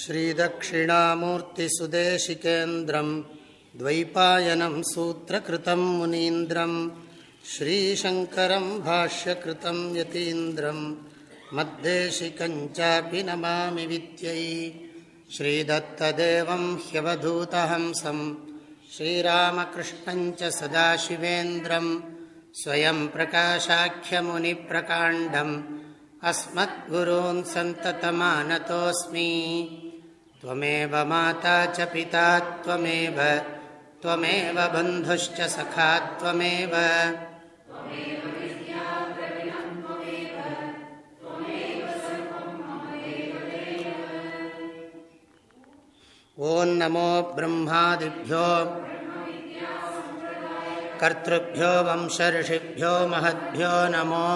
श्रीदक्षिणामूर्तिसुदेशिकेन्द्रम् द्वैपायनं सूत्रकृतं मुनीन्द्रम् श्रीशङ्करं भाष्यकृतं यतीन्द्रम् मद्देशिकञ्चापि नमामि विद्यै। श्रीदत्तदेवं ह्यवधूतहंसम् श्रीरामकृष्णञ्च सदाशिवेन्द्रम् स्वयं प्रकाशाख्यमुनिप्रकाण्डम्। अस्मद्गुरून् सन्ततमानतोऽस्मि त्वमेव माता च पिता त्वमेव त्वमेव बन्धुश्च सखा त्वमेव। ॐ नमो ब्रह्मादिभ्यो, कर्तृभ्यो, वंशऋषिभ्यो, महद्भ्यो नमो।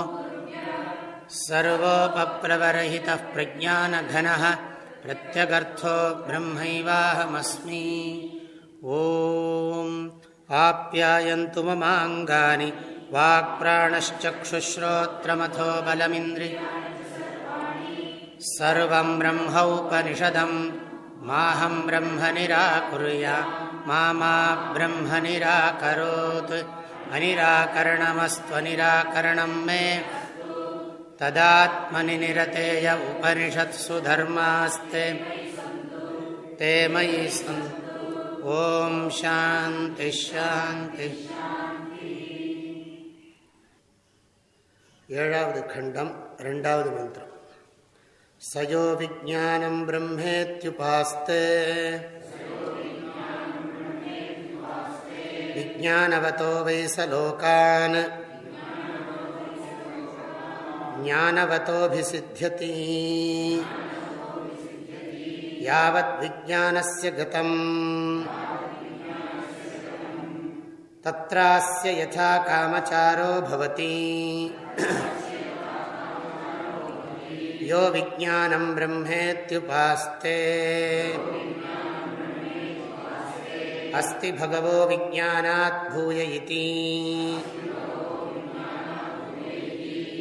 सर्वोपप्रवरहितः प्रज्ञानघनः। प्रत्यगर्थो ब्रह्मैवाहमस्मि। ॐ आप्यायन्तु ममाङ्गानि वाक्प्राणश्चक्षुश्रोत्रमथो बलमिन्द्रि। सर्वं ब्रह्मौपनिषदम् माहं ब्रह्म निराकुर्या मा ब्रह्म निराकरोत् अनिराकरणमस्त्वनिराकरणं मे तदात्मनि निरतेय उपनिषत्सु धर्मास्ते ते मयि सन् ॐ शान्तिश्शान्ति ஏழாவது கண்டம் ரெண்டாவது மந்திரம் சயோ விஜானம் பிரம்மேத்யுபாஸ்தே विज्ञानवतो वै स लोकान् ज्ञानवतोऽभिसिध्यति यावद्विज्ञानस्य गतम्। तत्रास्य यथा कामचारो भवति। यो विज्ञानं ब्रह्मेत्युपास्ते। अस्ति भगवो विज्ञानात् भूय इति।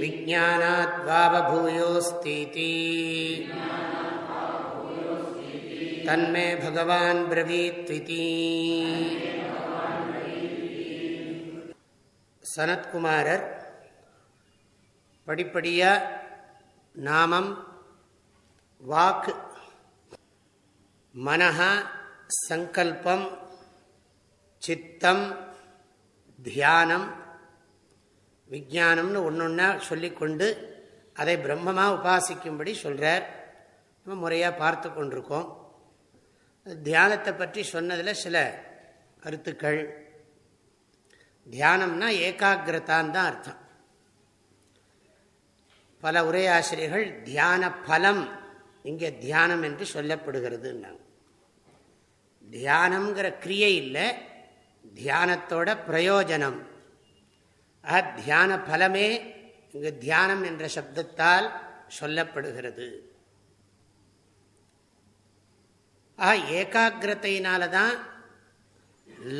विज्ञानात् वावभूयोऽस्तीति तन्मे भगवान् ब्रवीत्विति சனத்குமாரர் படிப்படியாக நாமம் வாக்கு மனஹா சங்கல்பம் சித்தம் தியானம் விஜானம்னு ஒன்று ஒன்றா சொல்லிக்கொண்டு அதை பிரம்மமாக உபாசிக்கும்படி சொல்கிறார் நம்ம முறையாக பார்த்து கொண்டிருக்கோம். தியானத்தை பற்றி சொன்னதில் சில கருத்துக்கள். தியானம்னா ஏகாகிரதான் தான் அர்த்தம். பல உரையாசிரியர்கள் தியான பலம் இங்கே தியானம் என்று சொல்லப்படுகிறதுன்னாங்க. தியானம்ங்கிற கிரியை இல்லை தியானத்தோட பிரயோஜனம். ஆ தியான பலமே இங்கு தியானம் என்ற சப்தத்தால் சொல்லப்படுகிறது. ஆ ஏகாகிரத்தையினால தான்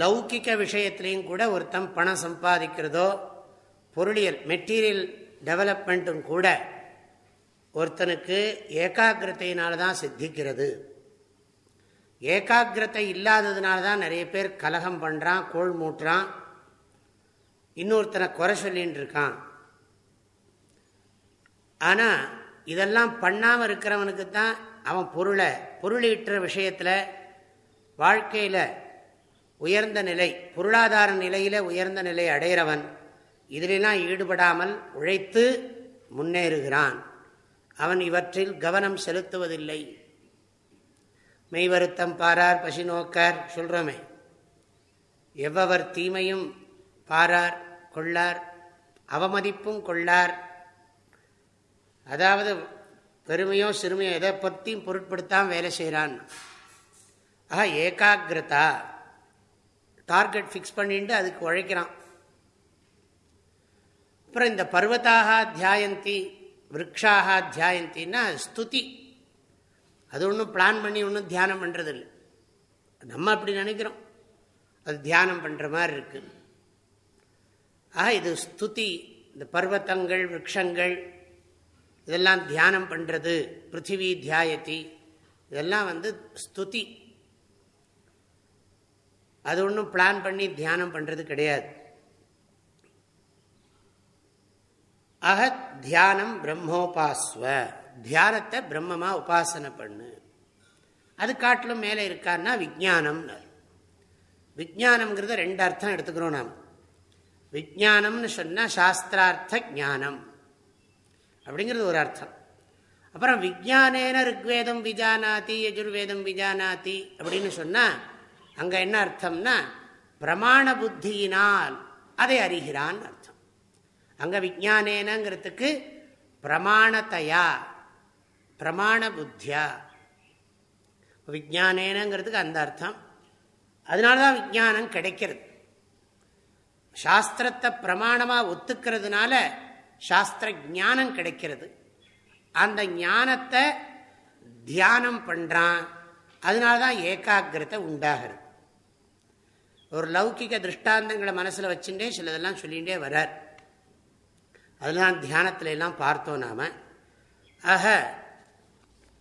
லௌகிக்க விஷயத்திலையும் கூட ஒருத்தன் பணம் சம்பாதிக்கிறதோ பொருளியல் மெட்டீரியல் டெவலப்மெண்ட்டும் கூட ஒருத்தனுக்கு ஏகாகிரத்தையினால தான் சித்திக்கிறது. ஏகாகிரத்தை இல்லாததுனால தான் நிறைய பேர் கலகம் பண்ணுறான் கோள் மூட்டுறான் இன்னொருத்தனை குறை சொல்லின்னு இருக்கான். ஆனால் இதெல்லாம் பண்ணாமல் இருக்கிறவனுக்கு தான் அவன் பொருளை பொருளீட்டுற விஷயத்தில் வாழ்க்கையில் உயர்ந்த நிலை பொருளாதார நிலையில் உயர்ந்த நிலை அடைகிறவன் இதிலெல்லாம் ஈடுபடாமல் உழைத்து முன்னேறுகிறான். அவன் இவற்றில் கவனம் செலுத்துவதில்லை. மெய் வருத்தம் பாரார் பசி நோக்கார் சொல்கிறோமே எவ்வவர் தீமையும் பாரார் கொள்ளார் அவமதிப்பும் கொள்ளார். அதாவது பெருமையோ சிறுமையோ எதை பற்றியும் பொருட்படுத்தாமல் வேலை செய்கிறான் ஆஹா ஏகாகிரதா? டார்கெட் ஃபிக்ஸ் பண்ணிட்டு அதுக்கு உழைக்கிறான். அப்புறம் இந்த பர்வத்தாக தியாயந்தி விரக்ஷாக தியாயந்தின்னா ஸ்துதி. அது ஒன்றும் பிளான் பண்ணி ஒன்றும் தியானம் பண்ணுறதில்லை நம்ம அப்படி நினைக்கிறோம். அது தியானம் பண்ணுற மாதிரி இருக்குது ஆக இது ஸ்துதி இந்த பர்வத்தங்கள் விரக்ஷங்கள் இதெல்லாம் தியானம் பண்ணுறது பிருத்திவி தியாயத்தி இதெல்லாம் வந்து ஸ்துதி. அது ஒன்றும் பிளான் பண்ணி தியானம் பண்ணுறது கிடையாது. ஆக தியானம் பிரம்மோபாஸ்வ. தியானத்தை பிரம்மமாக உபாசனை பண்ணு. அது காட்டிலும் மேலே இருக்காருன்னா விஜானம் விஜானம்ங்கிறத ரெண்டு அர்த்தம் எடுத்துக்கிறோம் நாம். விஜானம்னு சொன்னால் சாஸ்திரார்த்த ஜானம் அப்படிங்கிறது ஒரு அர்த்தம். அப்புறம் விஜானேன ருக்வேதம் விஜானாதி யஜுர்வேதம் விஜானாதி அப்படின்னு சொன்னால் அங்கே என்ன அர்த்தம்னா பிரமாண புத்தியினால் அதை அறிகிறான் அர்த்தம். அங்கே விஜானேனங்கிறதுக்கு பிரமாணத்தையா பிரமாண புத்தியா? விஜானேனங்கிறதுக்கு அந்த அர்த்தம். அதனால தான் விஜானம் கிடைக்கிறது. சாஸ்திரத்தை பிரமாணமாக ஒத்துக்கிறதுனால சாஸ்திர ஞானம் கிடைக்கிறது. அந்த ஞானத்தை தியானம் பண்ணுறான் அதனால தான் ஏகாகிரத்தை உண்டாகிறது ஒரு லௌகிக திருஷ்டாந்தங்களை மனசில் வச்சுட்டே சிலதெல்லாம் சொல்லிகிட்டே வரார் அதெல்லாம் தியானத்துல எல்லாம் பார்த்தோம் நாம். ஆக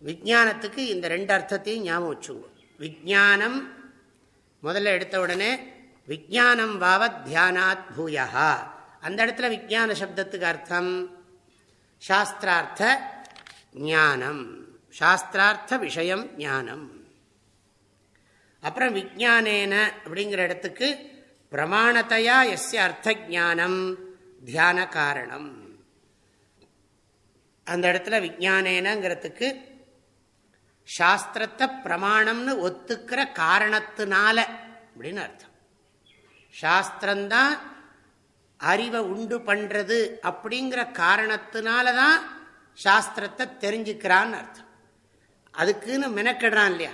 விஜானத்துக்கு இந்த ரெண்டு அர்த்தத்தையும் ஞாபகம் வச்சுங்க விஜானம் முதல்ல எடுத்த உடனே விஜானம் வாவத் தியானாத் பூயா அந்த இடத்துல விஜான சப்தத்துக்கு அர்த்தம் சாஸ்திரார்த்த ஞானம். சாஸ்திரார்த்த விஷயம் ஞானம். அப்புறம் விஜானேன அப்படிங்கிற இடத்துக்கு பிரமாணத்தையா எஸ் அர்த்த ஜானம் தியான காரணம். அந்த இடத்துல விஜானேனங்கிறதுக்கு சாஸ்திரத்தை பிரமாணம்னு ஒத்துக்கிற காரணத்தினால அப்படின்னு அர்த்தம். சாஸ்திரம்தான் அறிவை உண்டு பண்றது அப்படிங்கிற காரணத்தினால தான் சாஸ்திரத்தை தெரிஞ்சுக்கிறான்னு அர்த்தம். அதுக்குன்னு மெனக்கெடுறான் இல்லையா?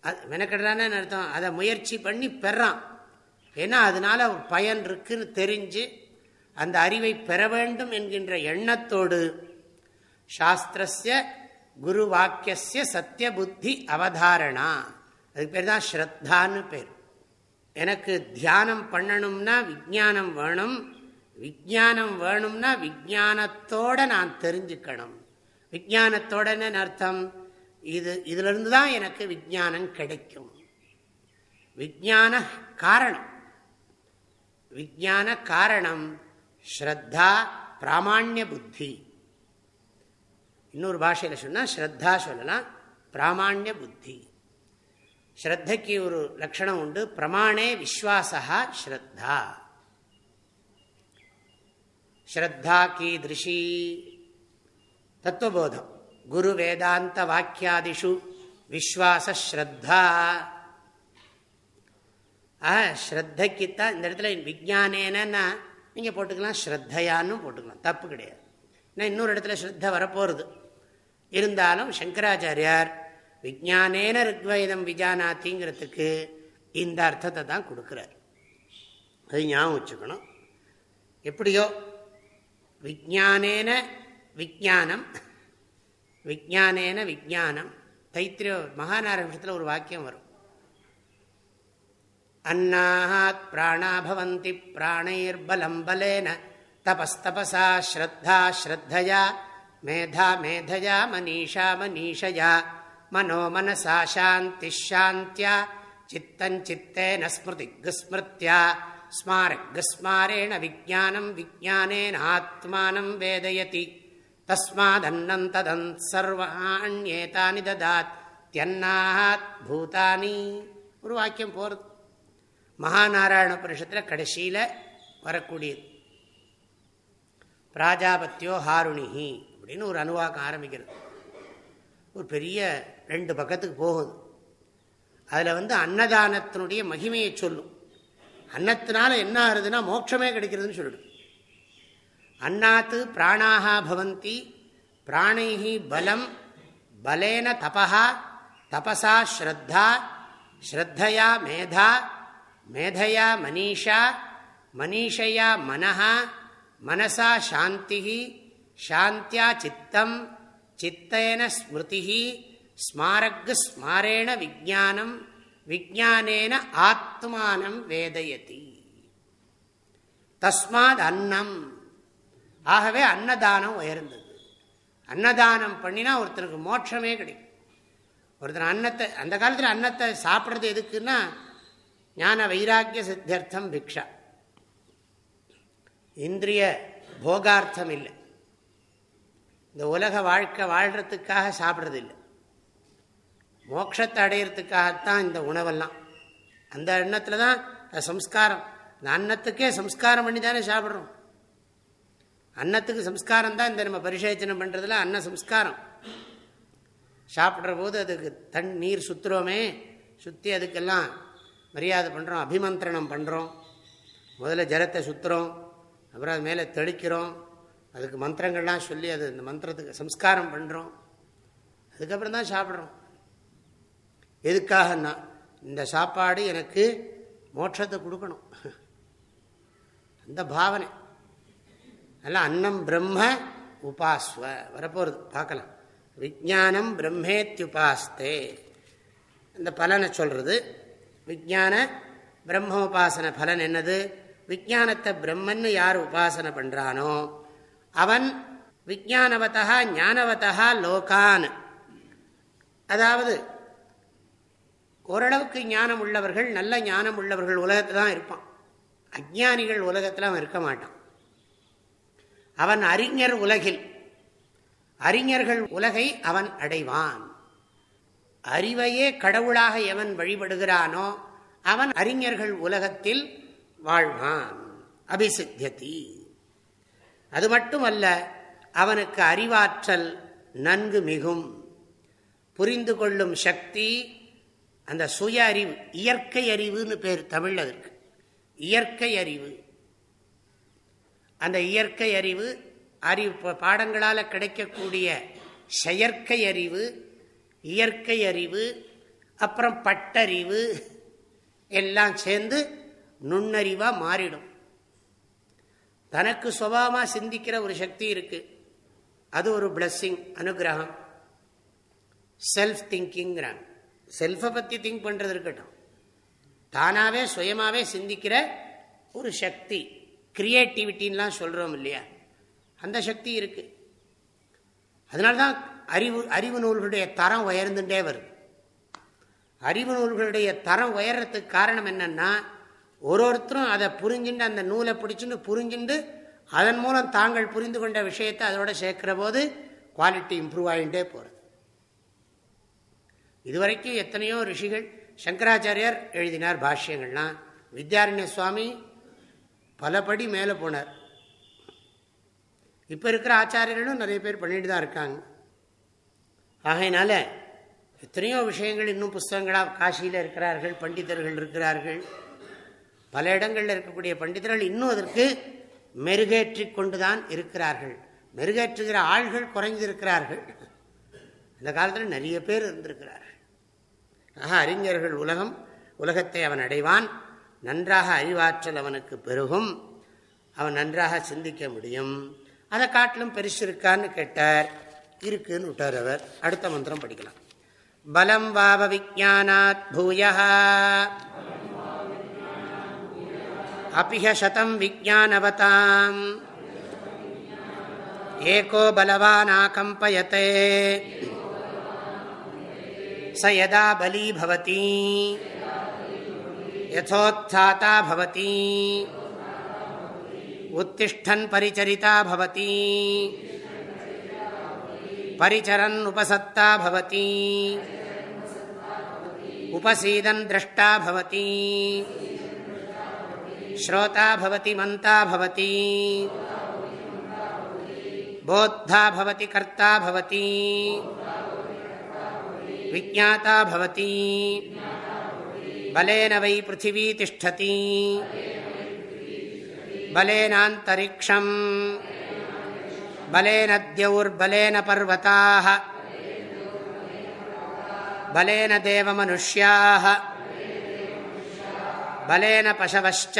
அது மெனக்கெடுறான்னு அர்த்தம்? அதை முயற்சி பண்ணி பெறான். ஏன்னா அதனால ஒரு பயன் இருக்குன்னு தெரிஞ்சு அந்த அறிவை பெற வேண்டும் என்கின்ற எண்ணத்தோடு சாஸ்திரஸ்ய குரு வாக்கிய சத்திய புத்தி அவதாரணா. அதுக்கு பேர் தான் ஸ்ரத்தான்னு பேர். எனக்கு தியானம் பண்ணணும்னா விஜானம் வேணும். விஜானம் வேணும்னா விஜானத்தோட நான் தெரிஞ்சுக்கணும். விஜானத்தோடன்னு அர்த்தம் இது இதிலிருந்து தான் எனக்கு விஜானம் கிடைக்கும். விஜான காரணம். விஜான காரணம் ஸ்ரத்தா பிராமான்ய புத்தி. இன்னொரு பாஷையில் சொன்னால் ஸ்ரத்தா சொல்லலாம் பிராமான்ய புத்தி. ஸ்ரத்தைக்கு ஒரு லட்சணம் உண்டு. பிரமாணே விஸ்வாசா ஸ்ரத்தா. ஸ்ரத்தா கீதிருஷி தத்துவபோதம். குரு வேதாந்த வாக்கியாதிஷு. விஸ்வாசஸ்ரத்தா ஆ ஸ்ரத்தைக்குத்தான் இந்த இடத்துல விஜானேனா நீங்கள் போட்டுக்கலாம் ஸ்ரத்தையான்னு போட்டுக்கலாம். தப்பு கிடையாது. ஏன்னா இன்னொரு இடத்துல ஸ்ரத்த வரப்போகிறது இருந்தாலும் சங்கராச்சாரியார் விஜானேன ரிக்வேதம் விஜானாத்திங்கிறதுக்கு இந்த அர்த்தத்தை தான் கொடுக்குறார். அது ஞாபகம் வச்சுக்கணும். எப்படியோ? விஜானேன விஜானம் விஜானேன விஜானம் தைத்திரிய மகாநாராயணத்தில் ஒரு வாக்கியம் வரும். அன்னாத் பிராணாபவந்தி பிராணைர்பலம் பலேன தபஸ்தபசா ஸ்ரத்தா ஸ்ரத்தயா மேதா மேதயா மனிஷா மனிஷயா மனோ மனசா சாந்தி ஷாந்தியா. சித்தஞ்சித்தேன ஸ்மிருதிஸ்மிருத்யா ஸ்மாரக்ஸ்மாரேண விஜானம் விஜானேன ஆத்மானம் வேதயதி. தஸ்மாதன்னம் ததன் சர்வாண்யேதானி ததாத். தியன்னாத் பூதானி. ஒரு வாக்கியம் போகிறது மகாநாராயண புருஷத்தில் கடைசியில் வரக்கூடியது. பிராஜாபத்தியோ ஹாருணிஹி அப்படின்னு ஒரு அனுவாக்கம் ஆரம்பிக்கிறது. ஒரு பெரிய ரெண்டு பக்கத்துக்கு போகுது. அதில் வந்து அன்னதானத்தினுடைய மகிமையை சொல்லும். அன்னத்தினால என்ன ஆகுதுன்னா மோட்சமே கிடைக்கிறதுன்னு சொல்லிடும் அன்னாத்து பிராணாக பவந்தி பிராணைஹி பலம் பலேன தபா தபசா ஸ்ரத்தா ஸ்ரத்தையா மேதா மேதையா மனிஷா மனிஷையா மனஹா மனசா சாந்தி சாந்தியா சித்தம் சித்தேன ஸ்மிருதி ஸ்மாரக் ஸ்மாரேண விஜானம் விஜானேன ஆத்மானம் வேதயதி. தஸ்மாத் அன்னம். ஆகவே அன்னதானம் உயர்ந்தது. அன்னதானம் பண்ணினா ஒருத்தருக்கு மோட்சமே கிடைக்கும். ஒருத்தர் அன்னத்தை அந்த காலத்தில் அன்னத்தை சாப்பிட்றது எதுக்குன்னா ஞான வைராக்கிய சித்தியர்த்தம் பிக்ஷா. இந்திரிய போகார்த்தம் இல்லை. இந்த உலக வாழ்க்கை வாழ்கிறதுக்காக சாப்பிட்றது இல்லை. மோட்சத்தை அடையிறதுக்காகத்தான் இந்த உணவெல்லாம். அந்த எண்ணத்தில் தான் சம்ஸ்காரம். இந்த அன்னத்துக்கே சம்ஸ்காரம் பண்ணி தானே சாப்பிட்றோம். அன்னத்துக்கு சம்ஸ்காரம் தான் இந்த நம்ம பரிசேச்சனம் பண்ணுறதுல அன்ன சம்ஸ்காரம். சாப்பிட்ற போது அதுக்கு தண் நீர் சுற்றுறோமே சுற்றி அதுக்கெல்லாம் மரியாதை பண்ணுறோம் அபிமந்திரணம் பண்ணுறோம் முதல்ல ஜலத்தை சுற்றுறோம் அப்புறம் அது மேலே தெளிக்கிறோம். அதுக்கு மந்திரங்கள்லாம் சொல்லி அது இந்த மந்திரத்துக்கு சம்ஸ்காரம் பண்ணுறோம் அதுக்கப்புறம் தான் சாப்பிட்றோம். எதுக்காகன்னா இந்த சாப்பாடு எனக்கு மோட்சத்தை கொடுக்கணும்? அந்த பாவனை. அதெல்லாம் அன்னம் பிரம்ம உபாஸ்வ. வரப்போகிறது பார்க்கலாம். விஜானம் பிரம்மேத்யுபாஸ்தே. இந்த பலனை சொல்கிறது விஜான பிரம்ம உபாசன பலன் என்னது? விஜானத்தை பிரம்மன்னு யார் உபாசனை பண்ணுறானோ அவன் விஜானவத்தா ஞானவத்தா லோகான். அதாவது ஓரளவுக்கு ஞானம் உள்ளவர்கள் நல்ல ஞானம் உள்ளவர்கள் உலகத்தில் தான் இருப்பான். அஜானிகள் உலகத்தில் அவன் இருக்க மாட்டான். அவன் அறிஞர் உலகில். அறிஞர்கள் உலகை அவன் அடைவான். அறிவையே கடவுளாக எவன் வழிபடுகிறானோ அவன் அறிஞர்கள் உலகத்தில் வாழ்வான். அபிசித்தியதி. அது மட்டுமல்ல அவனுக்கு அறிவாற்றல் நன்கு மிகும். புரிந்து கொள்ளும் சக்தி அந்த சுய அறிவு இயற்கை அறிவுன்னு பேர் தமிழ் அதற்கு இயற்கை அறிவு. அந்த இயற்கை அறிவு அறிவு பாடங்களால் கிடைக்கக்கூடிய செயற்கை அறிவு இயற்கை அறிவு அப்புறம் பட்டறிவு எல்லாம் சேர்ந்து நுண்ணறிவாக மாறிடும். தனக்கு சுபாவமாக சிந்திக்கிற ஒரு சக்தி இருக்கு. அது ஒரு பிளஸ்ஸிங் அனுகிரகம். செல்ஃப் திங்கிங்கிறாங்க செல்ஃபை பற்றி திங்க் பண்ணுறது இருக்கட்டும். தானாகவே சுயமாகவே சிந்திக்கிற ஒரு சக்தி கிரியேட்டிவிட்டின்லாம் சொல்கிறோம் இல்லையா? அந்த சக்தி இருக்குது அதனால்தான் அறிவு அறிவு நூல்களுடைய தரம் உயர்ந்துட்டே வருது. அறிவு நூல்களுடைய தரம் உயர்றதுக்கு காரணம் என்னன்னா ஒரு ஒருத்தரும் அதை புரிஞ்சுட்டு அந்த நூலை பிடிச்சுன்னு புரிஞ்சுண்டு அதன் மூலம் தாங்கள் புரிந்து கொண்ட விஷயத்தை அதோட சேர்க்கிற போது குவாலிட்டி இம்ப்ரூவ் ஆகிட்டே போகிறது இதுவரைக்கும் எத்தனையோ ரிஷிகள் சங்கராச்சாரியார் எழுதினார் பாஷ்யங்கள்லாம் வித்யாரண்ய சுவாமி பலபடி மேலே போனார். இப்போ இருக்கிற ஆச்சாரியர்களும் நிறைய பேர் பண்ணிட்டு தான் இருக்காங்க. ஆகையினால எத்தனையோ விஷயங்கள் இன்னும் புஸ்தகங்களாக காசியில் இருக்கிறார்கள் பண்டிதர்கள் இருக்கிறார்கள். பல இடங்களில் இருக்கக்கூடிய பண்டிதர்கள் இன்னும் அதற்கு மெருகேற்றி கொண்டுதான் இருக்கிறார்கள். மெருகேற்றுகிற ஆள்கள் குறைந்திருக்கிறார்கள். அந்த காலத்தில் நிறைய பேர் இருந்திருக்கிறார்கள். ஆக அறிஞர்கள் உலகம் உலகத்தை அவன் அடைவான். நன்றாக அறிவாற்றல் அவனுக்கு பெருகும். அவன் நன்றாக சிந்திக்க முடியும். அதை காட்டிலும் பெருசு இருக்கான்னு கேட்டார். இருக்குன்னு விட்டார் அவர். அடுத்த மந்திரம் படிக்கலாம். பலம் வாவ விஜானாத் பூயா அபிஹ சதம் விஜானவதாம் ஏகோ பலவானாகம்பயத்தே स यदा बली भवती। यथोत्थाता भवती। उत्तिष्ठन् परिचरिता भवती। परिचरन् उपसत्ता भवती। उपसीदन् द्रष्टा भवती। श्रोता भवति, मन्ता भवती। बोद्धा भवति, कर्ता भवती। विज्ञाता भवति। बलेन वै पृथिवी तिष्ठति। बलेनान्तरिक्षम्। बलेन द्यौर्बलेन पर्वताः। बलेन देवमनुष्याः। बलेन पशवश्च।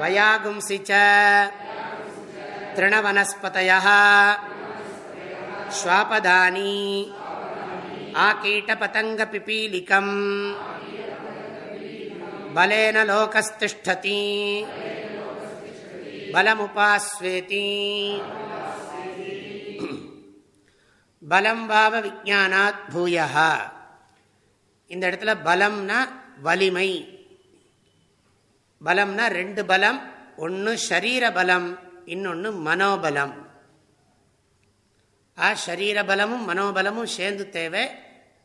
वयागुंसि च। तृणवनस्पतयः। श्वापदानी। आकीटपतङ्गपिपीलिकम् பலேன லோகஸ்திஷ்டதி பலமுபாஸ்வேதி பலம் பாவ விஜானாத் பூயா இந்த இடத்துல பலம்னா வலிமை பலம்னா ரெண்டு பலம் ஒன்று ஷரீர பலம் இன்னொன்று மனோபலம் ஆ ஷரீர பலமும் மனோபலமும் சேர்ந்து தேவை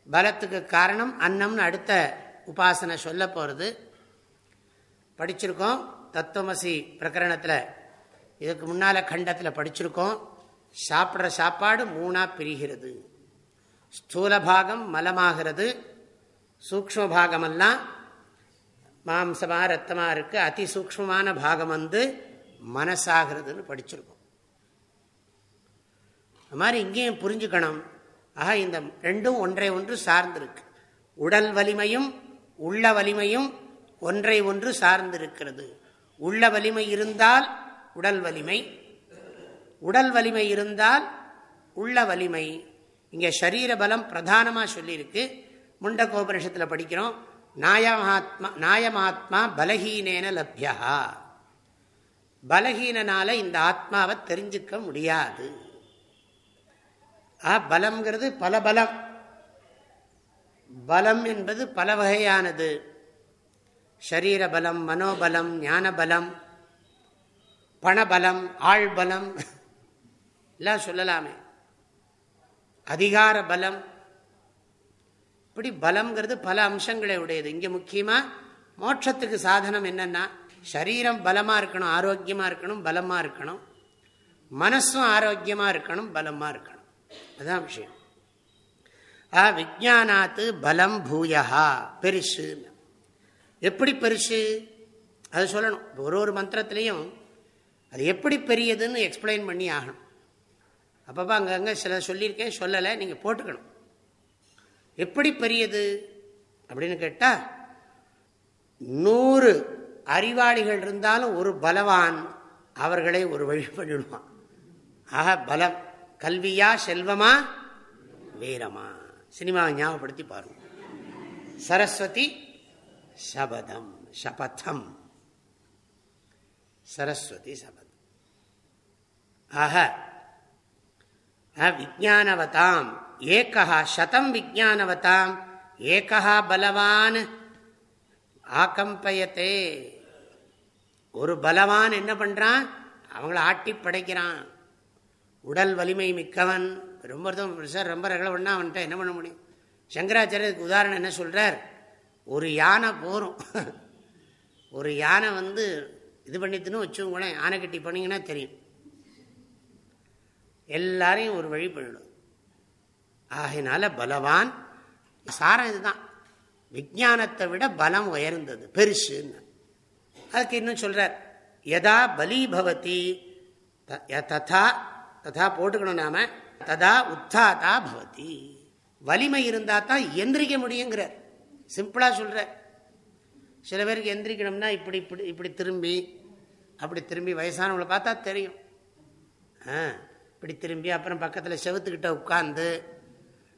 பலத்துக்கு காரணம் அன்னம்னு அடுத்த உபாசனை சொல்ல போகிறது படிச்சிருக்கோம். தத்துவமசி பிரகரணத்தில் இதுக்கு முன்னால் கண்டத்தில் படிச்சிருக்கோம். சாப்பிட்ற சாப்பாடு மூணாக பிரிகிறது. ஸ்தூல பாகம் மலமாகிறது. சூக்ம பாகமெல்லாம் மாம்சமாக ரத்தமாக இருக்குது அதி சூக்மமான பாகம் வந்து மனசாகிறதுன்னு படிச்சிருக்கோம். அது மாதிரி இங்கேயும் புரிஞ்சுக்கணும். ஆக இந்த ரெண்டும் ஒன்றை ஒன்று சார்ந்திருக்கு. உடல் வலிமையும் உள்ள வலிமையும் ஒன்றை ஒன்று சார்ந்திருக்கிறது. உள்ள வலிமை இருந்தால் உடல் வலிமை உடல் வலிமை இருந்தால் உள்ள வலிமை. இங்கே சரீர பலம் பிரதானமாக சொல்லியிருக்கு. முண்டகோபனிஷத்தில் படிக்கிறோம். நாயமாத்மா நாயமாத்மா பலஹீனேன லப்யா. பலஹீனனால இந்த ஆத்மாவை தெரிஞ்சுக்க முடியாது. ஆ பலம்ங்கிறது பல பலம். பலம் என்பது பல வகையானது. ஷரீர பலம் மனோபலம் ஞான பலம் பணபலம் ஆழ்பலம் எல்லாம் சொல்லலாமே. அதிகார பலம். இப்படி பலம்ங்கிறது பல அம்சங்களை உடையது. இங்கே முக்கியமாக மோட்சத்துக்கு சாதனம் என்னென்னா சரீரம் பலமாக இருக்கணும் ஆரோக்கியமாக இருக்கணும் பலமாக இருக்கணும். மனசும் ஆரோக்கியமாக இருக்கணும் பலமாக இருக்கணும். அதுதான் விஷயம். ஆ விஜானாத்து பலம் பூயா பெருசு. எப்படி பெருசு? அது சொல்லணும். ஒரு ஒரு மந்திரத்திலையும் அது எப்படி பெரியதுன்னு எக்ஸ்பிளைன் பண்ணி ஆகணும். அப்பப்போ அங்கங்கே சில சொல்லியிருக்கேன் சொல்லலை நீங்கள் போட்டுக்கணும். எப்படி பெரியது? அப்படின்னு கேட்டால் நூறு அறிவாளிகள் இருந்தாலும் ஒரு பலவான் அவர்களை ஒரு வழி பண்ணிடுவான் ஆக பலம். கல்வியா செல்வமா? வீரமா. சினிமாவை ஞாபகப்படுத்தி பாருங்க. சரஸ்வதி சபதம் சபதம். சரஸ்வதி சபதம். ஆக விஜானவதாம் ஏகா சதம் விஜானவதாம் ஏகா பலவான் ஆக்கம்பயத்தே. ஒரு பலவான் என்ன பண்றான்? அவங்கள ஆட்டி படைக்கிறான் உடல் வலிமை மிக்கவன். ரொம்ப சார் ரொம்ப ரகலை பண்ணா அவன்கிட்ட என்ன பண்ண முடியும்? சங்கராச்சாரியருக்கு உதாரணம் என்ன சொல்கிறார் ஒரு யானை போரும் ஒரு யானை வந்து இது பண்ணித்துன்னு வச்சுக்கோங்களேன் யானை கட்டி பண்ணிங்கன்னா தெரியும். எல்லாரையும் ஒரு வழி பண்ணிடும். ஆகினால பலவான் சாரம் இதுதான். விஜானத்தை விட பலம் உயர்ந்தது பெருசுன்னு. அதுக்கு இன்னும் சொல்கிறார் யதா பலி பவதி ததா ததா போட்டுக்கணும் நாம. ததா உத்தாதா பவதி வலிமை இருந்தால் தான் எந்திரிக்க முடியுங்கிறார். சிம்பிளாக சொல்கிறார் சில பேருக்கு எந்திரிக்கணும்னா இப்படி இப்படி இப்படி திரும்பி அப்படி திரும்பி வயசானவங்களை பார்த்தா தெரியும். ஆ இப்படி திரும்பி அப்புறம் பக்கத்தில் செவத்துக்கிட்ட உட்காந்து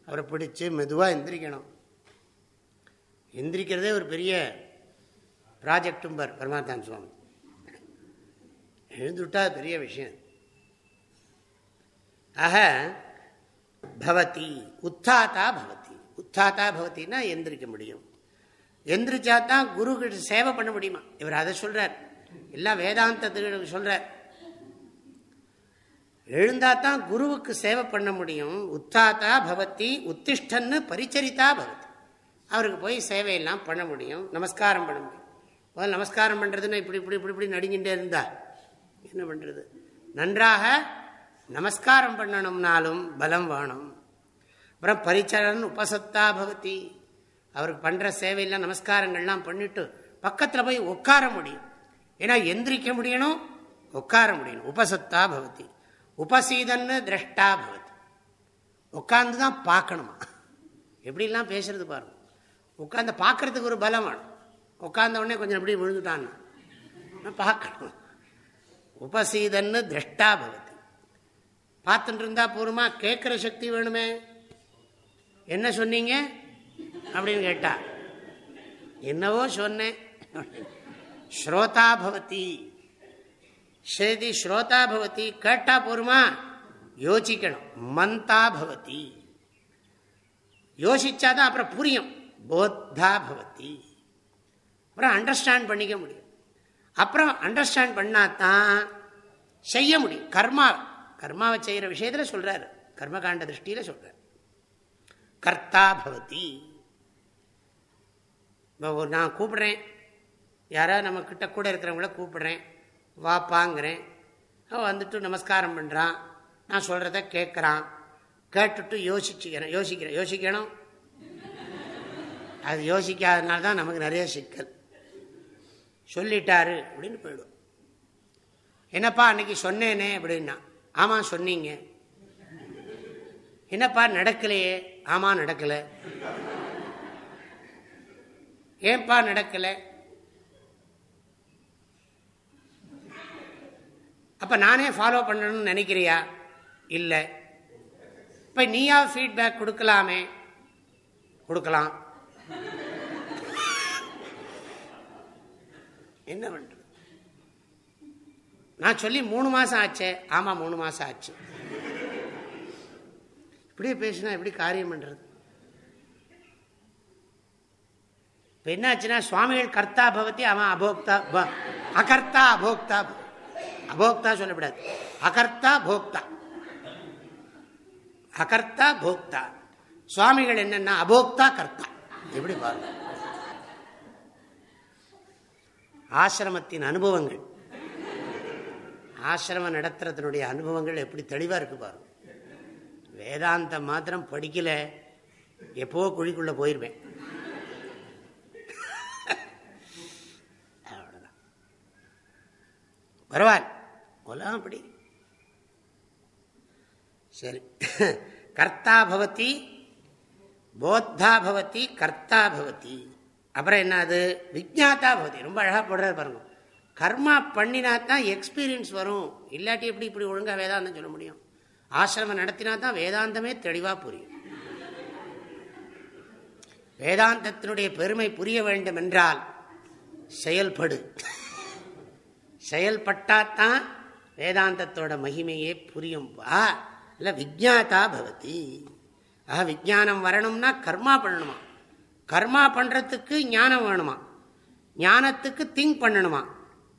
அவரை பிடிச்சி மெதுவாக எந்திரிக்கணும். எந்திரிக்கிறதே ஒரு பெரிய ப்ராஜெக்டும்பர் பரமாத்தான் சுவாமி. எழுந்துவிட்டால் பெரிய விஷயம். ஆக பவதி உத்தாத்தா பவதி. உத்தாத்தா பவத்தின்னா எந்திரிக்க முடியும். எந்திரிச்சா தான் குரு சேவை பண்ண முடியுமா? இவர் அதை சொல்றார். எல்லாம் வேதாந்தத்துக்கு சொல்றார். எழுந்தா தான் குருவுக்கு சேவை பண்ண முடியும். உத்தாத்தா பவதி உத்திஷ்டன்னு பரிச்சரித்தா பவதி. அவருக்கு போய் சேவையெல்லாம் பண்ண முடியும். நமஸ்காரம் பண்ண முடியும். முதல்ல நமஸ்காரம் பண்ணுறதுன்னா இப்படி இப்படி இப்படி இப்படி நடிங்கிட்டே இருந்தா என்ன பண்ணுறது நன்றாக நமஸ்காரம் பண்ணணும்னாலும் பலம் வேணும். அப்புறம் பரிச்சரன் உபசத்தா பவதி அவருக்கு பண்ணுற சேவையெல்லாம் நமஸ்காரங்கள்லாம் பண்ணிட்டு பக்கத்தில் போய் உட்கார முடியும். ஏன்னா எந்திரிக்க முடியணும் உட்கார முடியணும். உபசத்தா பவதி உபசீதன்னு திரஷ்டா பவதி உட்காந்து தான் பார்க்கணுமா? எப்படிலாம் பேசுறது பாருங்க. உட்காந்து பார்க்கறதுக்கு ஒரு பலம் வேணும். உட்கார்ந்த உடனே கொஞ்சம் எப்படி விழுந்துட்டான்னு? பார்க்கணும். உபசீதன்னு திரஷ்டா பவதி பார்த்துட்டு இருந்தா போருமா? கேட்குற சக்தி வேணுமே. என்ன சொன்னீங்க? அப்படின்னு கேட்டா என்னவோ சொன்னேன். ஸ்ரோதா பவதி. சேதி ஸ்ரோதா பவதி கேட்டா போருமா? யோசிக்கணும். மந்தா பவதி. யோசிச்சாதான் அப்புறம் புரியும். போத்தா பவதி. அப்புறம் அண்டர்ஸ்டாண்ட் பண்ணிக்க முடியும். அப்புறம் அண்டர்ஸ்டாண்ட் பண்ணாதான் செய்ய முடியும். கர்மா கர்மாவை செய்கிற விஷயத்தில் சொல்கிறார் கர்மகாண்ட திருஷ்டியில் சொல்கிறார் கர்த்தா பவதி. நான் கூப்பிடுறேன். யாராவது நம்ம கிட்ட கூட இருக்கிறவங்கள கூப்பிடுறேன். வாப்பாங்கிறேன். அவன் வந்துட்டு நமஸ்காரம் பண்ணுறான் நான் சொல்கிறத கேட்குறான் கேட்டுட்டு யோசிச்சுக்கிறேன். யோசிக்கிறேன். யோசிக்கணும்? அது யோசிக்காதனால தான் நமக்கு நிறைய சிக்கல். சொல்லிட்டாரு அப்படின்னு போயிடும். என்னப்பா அன்னைக்கு சொன்னேனே அப்படின்னா ஆமாம் சொன்னீங்க. என்னப்பா நடக்கலையே? ஆமாம் நடக்கலை. ஏன்பா நடக்கலை? அப்போ நானே ஃபாலோ பண்ணணும்னு நினைக்கிறியா? இல்லை. இப்போ நீயா ஃபீட்பேக் கொடுக்கலாமே? கொடுக்கலாம். என்ன பண்ணுற நான் சொல்லி மூணு மாதம் ஆச்சே. ஆமாம் மூணு மாதம் ஆச்சு. இப்படியே பேசினா எப்படி காரியம் பண்ணுறது இப்போ என்னாச்சுன்னா சுவாமிகள் கர்த்தா பவத்தி அவன் அபோக்தா அகர்த்தா அபோக்தா அபோக்தா சொல்லப்படாது. அகர்த்தா போக்தா. அகர்த்தா போக்தா. சுவாமிகள் என்னன்னா அபோக்தா கர்த்தா. எப்படி பாருங்க? ஆசிரமத்தின் அனுபவங்கள். ஆசிரமம் நடத்துறதுனுடைய அனுபவங்கள் எப்படி தெளிவாக இருக்கு பாருங்க. வேதாந்தம் மாத்திரம் படிக்கல எப்போ குழிக்குள்ளே போயிருவேன். அவ்வளோதான் பரவாயில்ல. உலகம் அப்படி. சரி. கர்த்தா பவதி போத்தா பவதி கர்த்தா பவதி. அப்புறம் என்ன அது? விஜாத்தா பவதி. ரொம்ப அழகாக போடுறது பாருங்க. கர்மா பண்ணினா தான் எக்ஸ்பீரியன்ஸ் வரும். இல்லாட்டி எப்படி இப்படி ஒழுங்காக வேதாந்தம் சொல்ல முடியும்? ஆசிரமம் நடத்தினா தான் வேதாந்தமே தெளிவாக புரியும். வேதாந்தத்தினுடைய பெருமை புரிய வேண்டும் என்றால் செயல்படு. செயல்பட்டாத்தான் வேதாந்தத்தோட மகிமையே புரியும். வா இல்லை விஜாத்தா பவதி. ஆஹ் விஜானம் வரணும்னா கர்மா பண்ணணுமா? கர்மா பண்ணுறதுக்கு ஞானம் வேணுமா? ஞானத்துக்கு திங்க் பண்ணணுமா?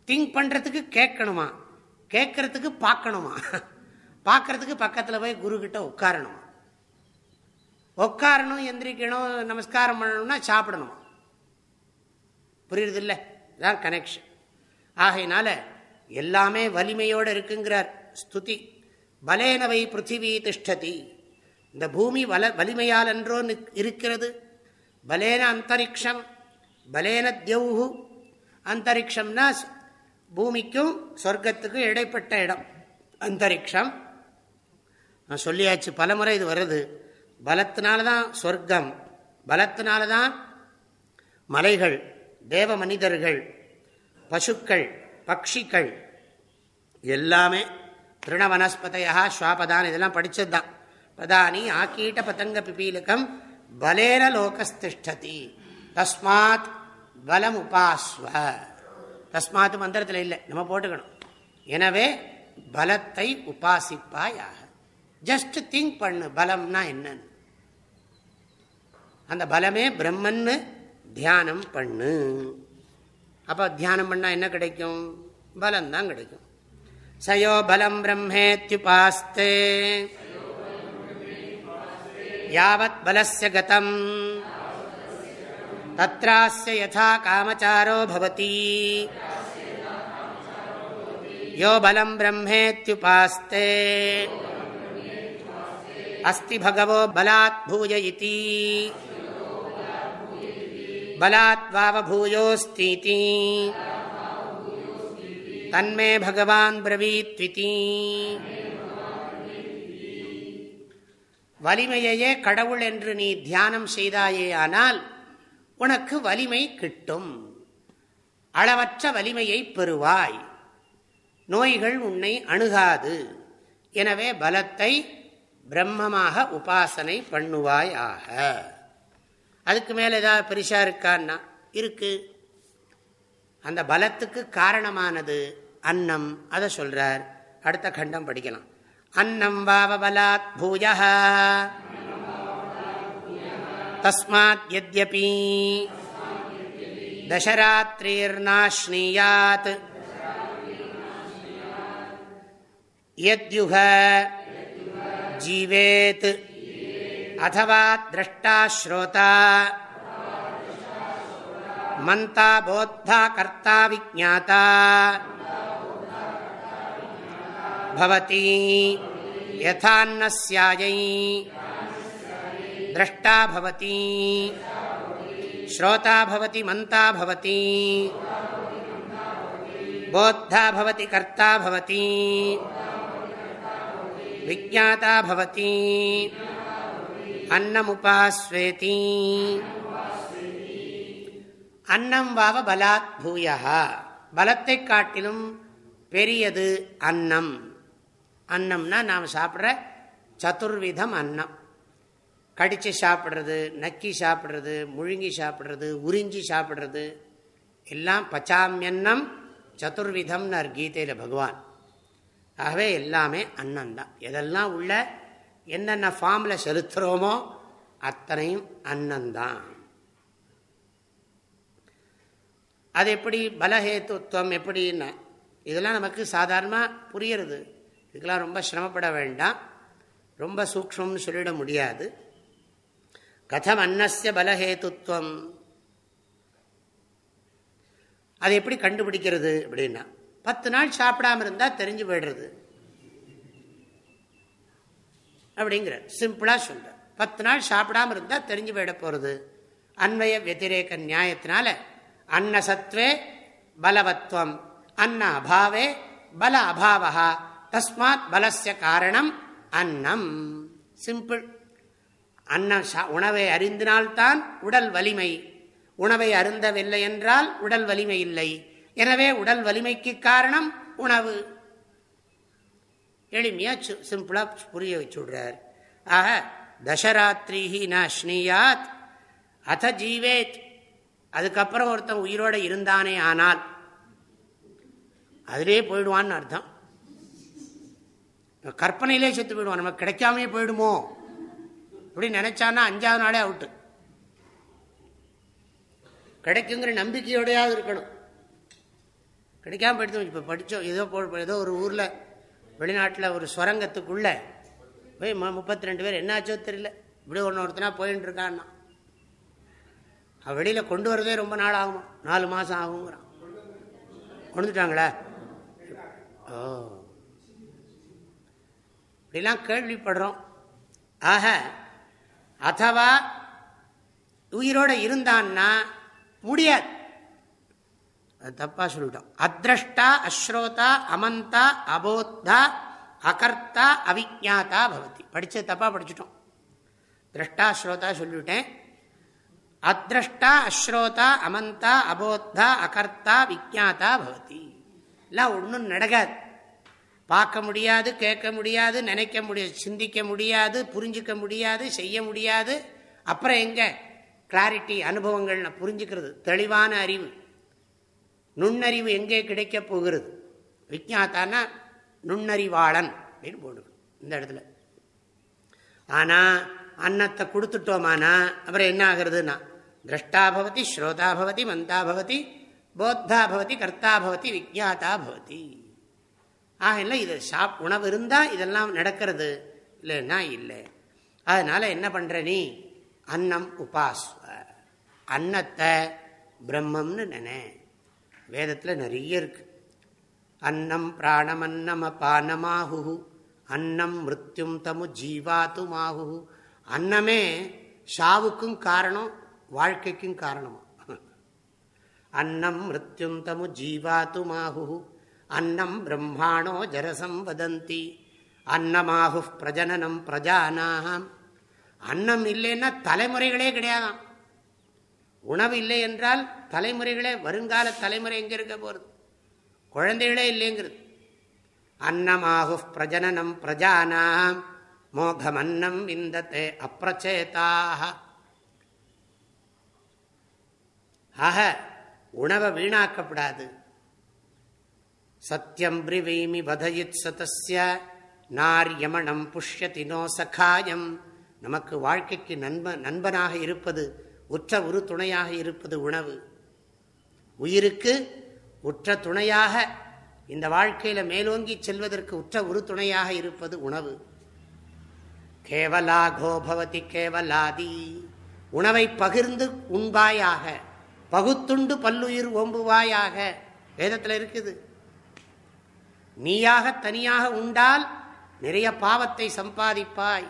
திங்க் பண்ணுறதுக்கு கேட்கணுமா? கேட்கறதுக்கு பார்க்கணுமா? பார்க்கறதுக்கு பக்கத்தில் போய் குரு கிட்ட உட்காரணுமா? உட்காரணும் எந்திரிக்கணும் நமஸ்காரம் பண்ணணும்னா சாப்பிடணுமா? புரியுறது இல்லை இதான் கனெக்ஷன் ஆகையினால எல்லாமே வலிமையோடு இருக்குங்கிறார் ஸ்துதி. பலேனவை பிருத்திவி திஷ்டதி. இந்த பூமி வல வலிமையால் என்றோ இருக்கிறது. பலேன அந்தரிக்ஷம் பலேன தியௌஹு. அந்தரிக்ஷம்னா பூமிக்கும் சொர்க்கத்துக்கும் இடைப்பட்ட இடம் அந்தரிக்ஷம். நான் சொல்லியாச்சு பலமுறை இது வருது. பலத்தினால தான் சொர்க்கம் பலத்தினால தான் மலைகள் தேவ மனிதர்கள் பசுக்கள் பக்ஷிகள். எல்லாமே திருணவனஸ்பதையா ஸ்வாபதான் இதெல்லாம் படிச்சது தான் பதானி ஆக்கீட்ட பதங்க பிபீலகம் பலேன லோகஸ்திஷ்டதி தஸ்மாத் பலம் உபாஸ்வ தஸ்மாத்து மந்திரத்தில் இல்லை. நம்ம போட்டுக்கணும். எனவே பலத்தை உபாசிப்பாயாக. ஜஸ்ட் திங்க் பண்ணு. பலம்னா என்னன்னு. அந்த பலமே பிரம்மன்னு தியானம் பண்ணு. அப்போ தியானம் பண்ணால் என்ன கிடைக்கும்? பலம் தான் கிடைக்கும். சயோ பலம் பிரம்மேத்யுபாஸ்தே. யாவத் பலஸ்ய கதம். தத்ராஸ்ய யதா காமச்சாரோ பவதி யோ பலம் பிரம்மேத்யுபாஸ்தே அஸ்தி பகவோ பலாத் பூய இதி பலாத் வாவபூயோஸ்தீதி தன்மே பகவான் பிரவீத்விதி வலிமையையே கடவுள் என்று நீ தியானம் செய்தாயே ஆனால் உனக்கு வலிமை கிட்டும். அளவற்ற வலிமையை பெறுவாய். நோய்கள் உன்னை அணுகாது. எனவே பலத்தை பிரம்மமாக உபாசனை பண்ணுவாய் ஆக அதுக்கு மேலே ஏதாவது பெரிசா இருக்கான்னா இருக்கு. அந்த பலத்துக்கு காரணமானது அன்னம். அதை சொல்றார். அடுத்த கண்டம் படிக்கலாம். அன்னம் வாவபலாத் பூயா भूयः तस्माद्यद्यपि दशरात्रिर्नाश्नीयात्। यद्युह जीवेत् अथवा द्रष्टा श्रोता। मन्ता बोद्धा कर्ता विज्ञाता। भवति यथान्नस्यायै द्रष्टा भवति श्रोता भवति मन्ता भवति बोद्धा भवति कर्ता भवति विज्ञाता भवति अन्नमुपास्वेति அன்னம் வாவ பலாத் பூயா பலத்தை காட்டிலும் பெரியது அன்னம் அன்னம்னா நாம் சாப்பிட்ற சதுர்விதம் அன்னம் கடித்து சாப்பிட்றது நக்கி சாப்பிட்றது முழுங்கி சாப்பிட்றது உறிஞ்சி சாப்பிட்றது எல்லாம் பச்சாமியன்னம் சதுர்விதம்னார் கீதையில் பகவான். ஆகவே எல்லாமே அன்னம்தான் எதெல்லாம் உள்ள என்னென்ன ஃபார்மில் செலுத்துகிறோமோ அத்தனையும் அன்னந்தான். அது எப்படி பலஹேத்துவம் எப்படின்னா இதெல்லாம் நமக்கு சாதாரணமாக புரியுறது. இதுக்கெல்லாம் ரொம்ப சிரமப்பட வேண்டாம். ரொம்ப சூக்ஷம்னு சொல்லிட முடியாது. கதம் அன்னஸ்ய பலஹேத்துவம். அதை எப்படி கண்டுபிடிக்கிறது அப்படின்னா பத்து நாள் சாப்பிடாம இருந்தால் தெரிஞ்சு போயிடுறது. அப்படிங்கிற சிம்பிளாக சொல்ற. பத்து நாள் சாப்பிடாம இருந்தா தெரிஞ்சு போயிட போறது. அன்வய வத்திரேக நியாயத்தினால அன்னசத்வே பலவத்வம். அன்ன அபாவே பல அபாவா தஸ்மாத் பலசிய காரணம் அன்னம். சிம்பிள். அன்னம் உணவை அறிந்தினால்தான் உடல் வலிமை. உணவை அருந்தவில்லை என்றால் உடல் வலிமை இல்லை. எனவே உடல் வலிமைக்கு காரணம் உணவு. எளிமையா சிம்பிளா புரிய வச்சுடுறார் ஆக தசராத்திரி நஷ்னியாத் அத ஜீவேத். அதுக்கப்புறம் ஒருத்தன் உயிரோட இருந்தானே ஆனால் அதிலே போயிடுவான்னு அர்த்தம். கற்பனையிலே செத்து போயிடுவான். நமக்கு கிடைக்காமே போயிடுமோ? இப்படி நினைச்சான்னா அஞ்சாவது நாளே அவுட்டு. கிடைக்குங்கிற நம்பிக்கையோடையாவது இருக்கணும். கிடைக்காம படித்தோம் இப்போ படித்தோம் ஏதோ ஏதோ ஒரு ஊரில் வெளிநாட்டில் ஒரு சுரங்கத்துக்குள்ள போய் முப்பத்தி ரெண்டு பேர் என்னாச்சோ தெரியல. இப்படி ஒன்று ஒருத்தனா போயின்னு இருக்கான்னா. வெளியில் கொண்டு வரதே ரொம்ப நாள் ஆகும்? நாலு மாதம் ஆகுங்கிறான். கொண்டுட்டாங்களா? ஓ. இப்படிலாம் கேள்விப்படுறோம். ஆக அதவா உயிரோட இருந்தான்னா முடியாது. அது தப்பா சொல்லிட்டோம். அத்ரஷ்டா அஸ்ரோதா அமந்தா அபோத்தா அகர்த்தா அவிஜாத்தா பவதி. படிச்சது தப்பாக படிச்சுட்டோம். திரஷ்டா ஸ்ரோதா சொல்லிவிட்டேன் அத்ரஷ்டா அஸ்ரோதா அமந்தா அபோத்தா அகர்த்தா விஜாத்தா பவதி. எல்லாம் ஒன்றும் நடக்காது. பார்க்க முடியாது கேட்க முடியாது நினைக்க முடியாது சிந்திக்க முடியாது புரிஞ்சிக்க முடியாது செய்ய முடியாது. அப்புறம் எங்கே? கிளாரிட்டி அனுபவங்கள் புரிஞ்சுக்கிறது. தெளிவான அறிவு. நுண்ணறிவு எங்கே கிடைக்க போகிறது? விஜாத்தானா நுண்ணறிவாளன் அப்படின்னு போடுவோம் இந்த இடத்துல. ஆனால் அன்னத்தை கொடுத்துட்டோமானா அப்புறம் என்ன ஆகுறதுன்னா திரஷ்டா பவதி ஸ்ரோதா பவதி மந்தா பவதி போத்தா பவதி கர்த்தா பவதி விஜாத்தா பவதி ஆக இது சாப் உணவு இருந்தால் இதெல்லாம் நடக்கிறது. இல்லைன்னா இல்லை. அதனால் என்ன பண்ணுற நீ? அன்னம் உபாஸ்வ. அன்னத்தை பிரம்மம்னு நினை. வேதத்தில் நிறைய இருக்கு. அன்னம் பிராணம் அன்னம் அபானமாகு அன்னம் மிருத்யும் தமு ஜீவாத்துமாகு அன்னமே ஷாவுக்கும் காரணம் வாழ்க்கைக்கும் காரணமா. அன்னம் மிருத்யுந்தமு ஜீவாத்துமாகு அன்னம் பிரம்மாணோ ஜரசம் வதந்தி. அன்னமாகு பிரஜனனம் பிரஜானாம். அன்னம் இல்லைன்னா தலைமுறைகளே கிடையாதாம். உணவு இல்லை என்றால் தலைமுறைகளே வருங்கால தலைமுறை எங்கே இருக்க போகிறது குழந்தைகளே இல்லைங்கிறது. அன்னமாகு பிரஜனனம் பிரஜானாம். மோகமன்னம் விந்தத்தை அப்பிரச்சேதாக ஆக உணவை வீணாக்கப்படாது. சத்யம் பிரிவீமி வதயித் சதஸ்ய நார்யமணம் புஷ்யதி நோ சகாயம். நமக்கு வாழ்க்கைக்கு நண்பன் நண்பனாக இருப்பது உற்ற உரு துணையாக இருப்பது உணவு. உயிருக்கு உற்ற துணையாக இந்த வாழ்க்கையில் மேலோங்கி செல்வதற்கு உற்ற உரு துணையாக இருப்பது உணவு. கேவலா கோபவதி கேவலாதி. உணவை பகிர்ந்து உண்பாயாக பகுத்துண்டு பல்லுயிர் ஓம்புவாயாக. வேதத்தில் இருக்குது. நீயாக தனியாக உண்டால் நிறைய பாவத்தை சம்பாதிப்பாய்.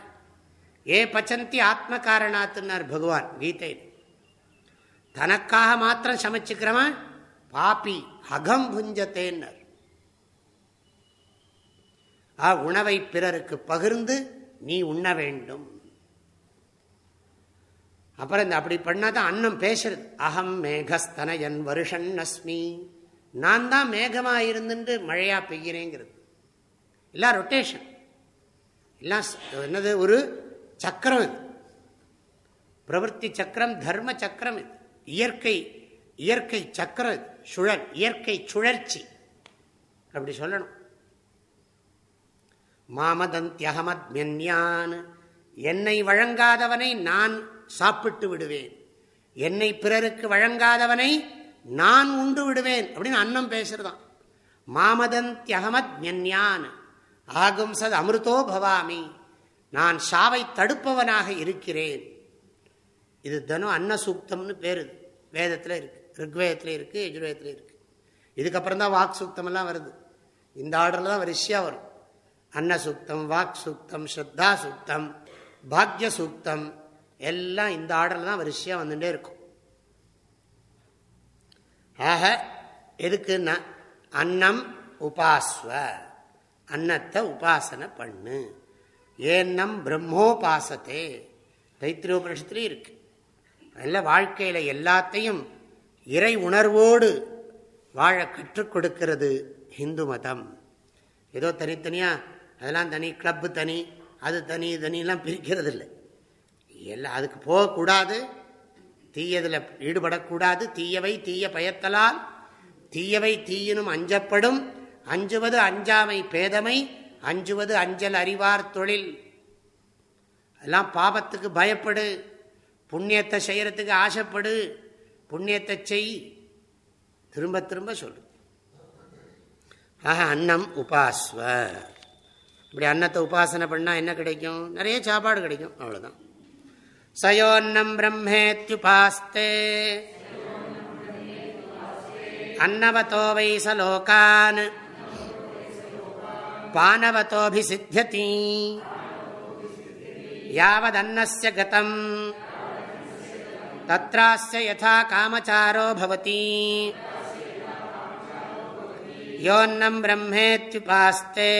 ஏ பச்சந்தி ஆத்ம காரணாத்துனார் பகவான் கீதை. தனக்காக மாத்திரம் சமைச்சுக்கிறவன் பாப்பி அகம் புஞ்சத்தேன்னர். ஆ உணவை பிறருக்கு பகிர்ந்து நீ உண்ண வேண்டும். அப்புறம் இந்த அப்படி பண்ணாதான் அன்னம் பேசுறது. அகம் மேகஸ்தனயன் வருஷன் அஸ்மி. நான் தான் மேகமா இருந்துட்டு மழையா பெய்கிறேங்கிறது. எல்லாம் ரொட்டேஷன் எல்லாம் என்னது ஒரு சக்கரம் இது. பிரவருத்தி சக்கரம் தர்ம சக்கரம் இது. இயற்கை இயற்கை சக்கரம் இது. சுழல் இயற்கை சுழற்சி. அப்படி சொல்லணும். மாமதந்தியகமத்மென்யான் என்னை வழங்காதவனை நான் சாப்பிட்டு விடுவேன். என்னை பிறருக்கு வழங்காதவனை நான் உண்டு விடுவேன் அப்படின்னு அன்னம் பேசுறதான். மாமதந்தியகமத் ஞன்யான் ஆகும் சத் அமிர்தோ பவாமி. நான் சாவை தடுப்பவனாக இருக்கிறேன். இது தனம் அன்ன சூக்தம்னு பேரு. வேதத்தில் இருக்கு. ரிக்வேதத்தில் இருக்கு யஜுர்வேதத்தில் இருக்கு. இதுக்கப்புறம் தான் வாக் சூக்தமெல்லாம் வருது. இந்த ஆர்டர்ல தான் வரிசையாக வரும். அன்ன சூக்தம் வாக் சூக்தம் ஸ்ரத்தா சூக்தம் பாக்ய சூக்தம் எல்லாம் இந்த ஆர்டர்ல தான் வரிசையாக வந்துட்டே இருக்கும். ஆக எதுக்குன்னா அன்னம் உபாஸ்வ. அன்னத்தை உபாசனை பண்ணு. ஏன்னம் பிரம்மோபாசத்தே. தைத்திரோபனிஷத்துலேயும் இருக்கு. நல்ல வாழ்க்கையில் எல்லாத்தையும் இறை உணர்வோடு வாழ கற்றுக் கொடுக்கிறது ஹிந்து மதம். ஏதோ தனித்தனியாக அதெல்லாம் தனி கிளப்பு தனி அது தனி தனியெல்லாம் பிரிக்கிறது இல்லை எல்லாம் அதுக்கு போகக்கூடாது. தீயதில் ஈடுபடக்கூடாது. தீயவை தீய பயத்தலால் தீயவை தீயினும் அஞ்சப்படும். அஞ்சுவது அஞ்சாமை பேதமை அஞ்சுவது அஞ்சல் அறிவார் தொழில். அதெல்லாம் பாபத்துக்கு பயப்படு. புண்ணியத்தை செய்யறதுக்கு ஆசைப்படு. புண்ணியத்தை செய். திரும்ப திரும்ப சொல்லு. ஆக அன்னம் உபாஸ்வ இப்படி அன்னத்தை உபாசனை பண்ணால் என்ன கிடைக்கும்? நிறைய சாப்பாடு கிடைக்கும். அவ்வளோதான் சயோன்னம் பிரம்மேத்யுபாஸ்தே अन्नवतो वै स लोकान् पानवतोऽभिसिध्यति यावदन्नस्य गतम् तत्रास्य यथा कामचारो भवति योऽन्नं ब्रह्मेत्युपास्ते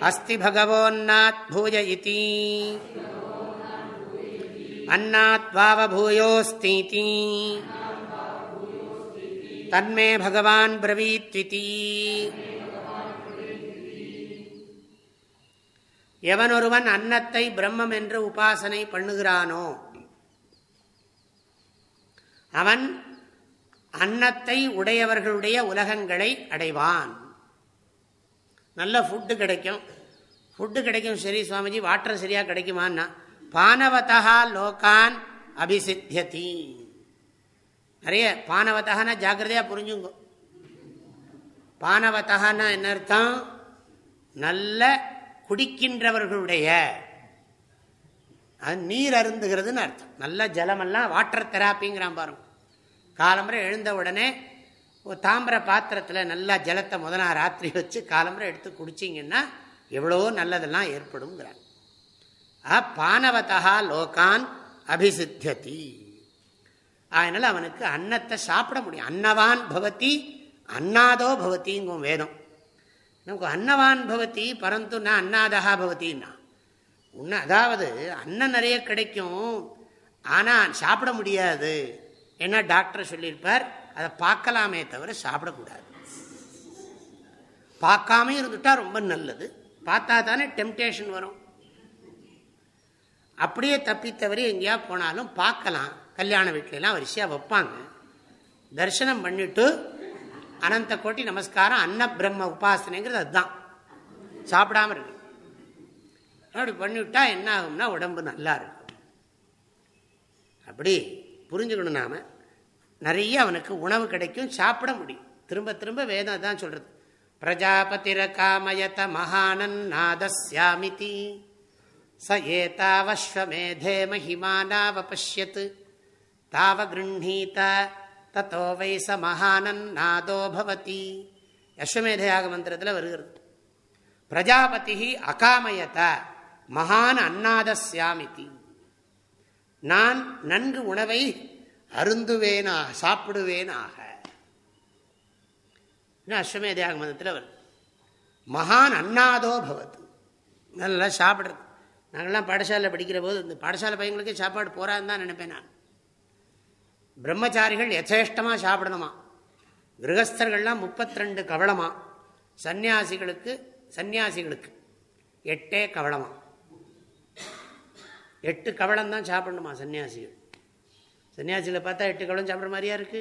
அஸ்தி பகவோன்னாத் பூய இதி அன்னாத் அன்னாத்வாவபூயோஸ்தீதி தன்மே பகவான் பிரவீத்விதி எவனொருவன் அன்னத்தை பிரம்மம் என்று உபாசனை பண்ணுகிறானோ? அவன் அன்னத்தை உடையவர்களுடைய உலகங்களை அடைவான்। நல்ல ஃபுட்டு கிடைக்கும். ஃபுட்டு கிடைக்கும் சரி சுவாமிஜி வாட்டர் சரியாக கிடைக்குமான்னா பானவதா லோகான் அபிசித்தியதி. நிறைய பானவத்தகனா ஜாக்கிரதையாக புரிஞ்சுங்க. பானவத்தகனா என்ன அர்த்தம்? நல்ல குடிக்கின்றவர்களுடைய அது நீர் அருந்துகிறதுன்னு அர்த்தம். நல்ல ஜலமெல்லாம் வாட்டர் தெராப்பிங்கிறான் பாருங்க. காலம்புரை எழுந்த உடனே ஒரு தாம்பர பாத்திரத்தில் நல்லா ஜலத்தை முதனா ராத்திரி வச்சு காலம்புரை எடுத்து குடிச்சிங்கன்னா எவ்வளோ நல்லதெல்லாம் ஏற்படுங்கிறான் பானவத்தா லோகான் அபிசித்தியதி. அதனால் அவனுக்கு அன்னத்தை சாப்பிட முடியும். அன்னவான் பவதி அன்னாதோ பவத்திங்கும் வேதம். நமக்கு அன்னவான் பவதி பரந்து நான் அன்னாதகா பவத்தின்னா உன்ன அதாவது அன்னம் நிறைய கிடைக்கும் ஆனால் சாப்பிட முடியாது என்ன டாக்டர் சொல்லியிருப்பார்? அதை பார்க்கலாமே தவிர சாப்பிடக்கூடாது. பார்க்காம இருந்துட்டா ரொம்ப நல்லது. பார்த்தா தானே டெம்டேஷன் வரும். அப்படியே தப்பித்தவரை எங்கேயா போனாலும் பார்க்கலாம். கல்யாண வீட்டிலலாம் வரிசையாக வைப்பாங்க. தரிசனம் பண்ணிட்டு அனந்த கோட்டி நமஸ்காரம் அன்ன பிரம்ம உபாசனைங்கிறது அதுதான். சாப்பிடாம இருக்கு அப்படி பண்ணிவிட்டா என்ன ஆகும்னா உடம்பு நல்லா இருக்கும். அப்படி புரிஞ்சுக்கணும் நாம. நிறைய அவனுக்கு உணவு கிடைக்கும் சாப்பிட முடியும். திரும்ப திரும்ப வேதம் தான் சொல்றது. பிரஜாபதிர காமயத மகானன் நாதஸ்யாமிதி ச ஏதாவஸ்வமேதே மகிமானாவபஷ்யத் தாவ கிருண்ணீத தத்தோ வை ச மகானன் நாதோ பவதி. அஸ்வமேதையாக மந்திரத்தில் வருகிறது. பிரஜாபதி அகாமயத மகான் அன்னாதஸ்யாமிதி நான் நன்கு உணவை அருந்துவேனாக சாப்பிடுவேனாக. அஸ்வமேதையாக மதத்தில் வருது. மகான் அன்னாதோ பவத்து நல்லா சாப்பிட்றது. நாங்கள்லாம் பாடசாலை படிக்கிற போது இந்த பாடசாலை பையங்களுக்கே சாப்பாடு போறான்னு தான் நினைப்பேன் நான். பிரம்மச்சாரிகள் யதேஷ்டமாக சாப்பிடணுமா? கிரகஸ்தர்கள்லாம் முப்பத்தி ரெண்டு கவளமா? சன்னியாசிகளுக்கு சன்னியாசிகளுக்கு எட்டே கவளமா? எட்டு கவளம் தான் சாப்பிடணுமா சன்னியாசிகள் சன்னியாசியில் பார்த்தா எட்டு கவளம் சாப்பிட்ற மாதிரியா இருக்கு.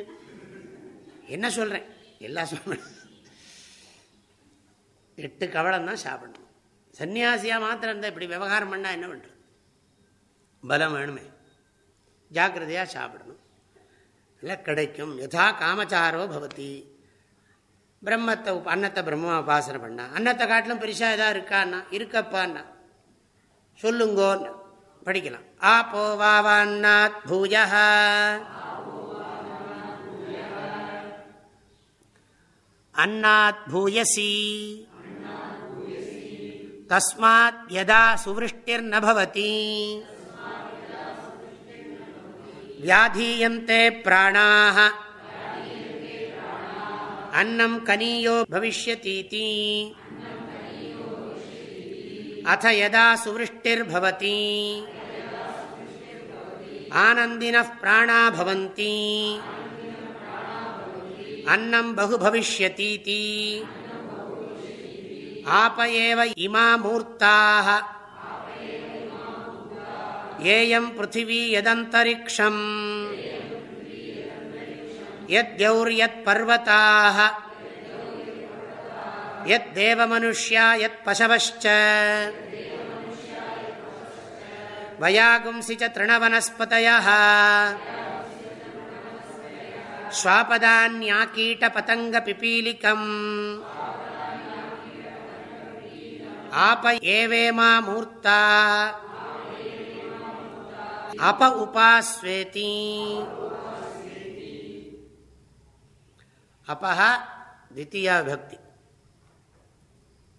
என்ன சொல்கிறேன் எல்லாம் சொல்கிறேன் எட்டு கவளம் தான் சாப்பிடணும். சன்னியாசியாக மாத்திரம் இருந்தால் இப்படி விவகாரம் பண்ணால் என்ன பண்ணுறது பலம் வேணுமே. ஜாக்கிரதையாக சாப்பிடணும். இல்லை கிடைக்கும். யதா காமச்சாரோ பவதி. பிரம்மத்தை அன்னத்தை பிரம்ம உபாசனை பண்ணா. அன்னத்தை காட்டிலும் பெருசாக எதாவது இருக்கான்னா இருக்கப்பான்னா சொல்லுங்கோன்னா. படிக்கலாம் ஆப்போ வாவான்னாத் பூய அன்னாத் பூயசி தஸ்மாத் யதா சுவிருஷ்டிர்ன பவதி வியாதீயந்தே பிராணாः अन्नं कनीयो भविष्यतीति अथ यदा सुवृष्टिर्भवति ஆனந்தினः பிராணா பவந்தி. அன்னம் பகு பவிஷ்யதீதி. ஆப ஏவ இமா மூர்த்தாக ஏயம் பிருத்திவி யதந்தரிக்ஷம். யத்யௌர்யத் பர்வதாக யத் தேவமனுஷ்யா யத் பசவச்ச वयागुंसि च तृणवनस्पतयः स्वापदान्याकीटपतङ्गपिपीलिकम् आप एवेमा मूर्ता अप उपास्वेति அப்பஹா தித்தியா பக்தி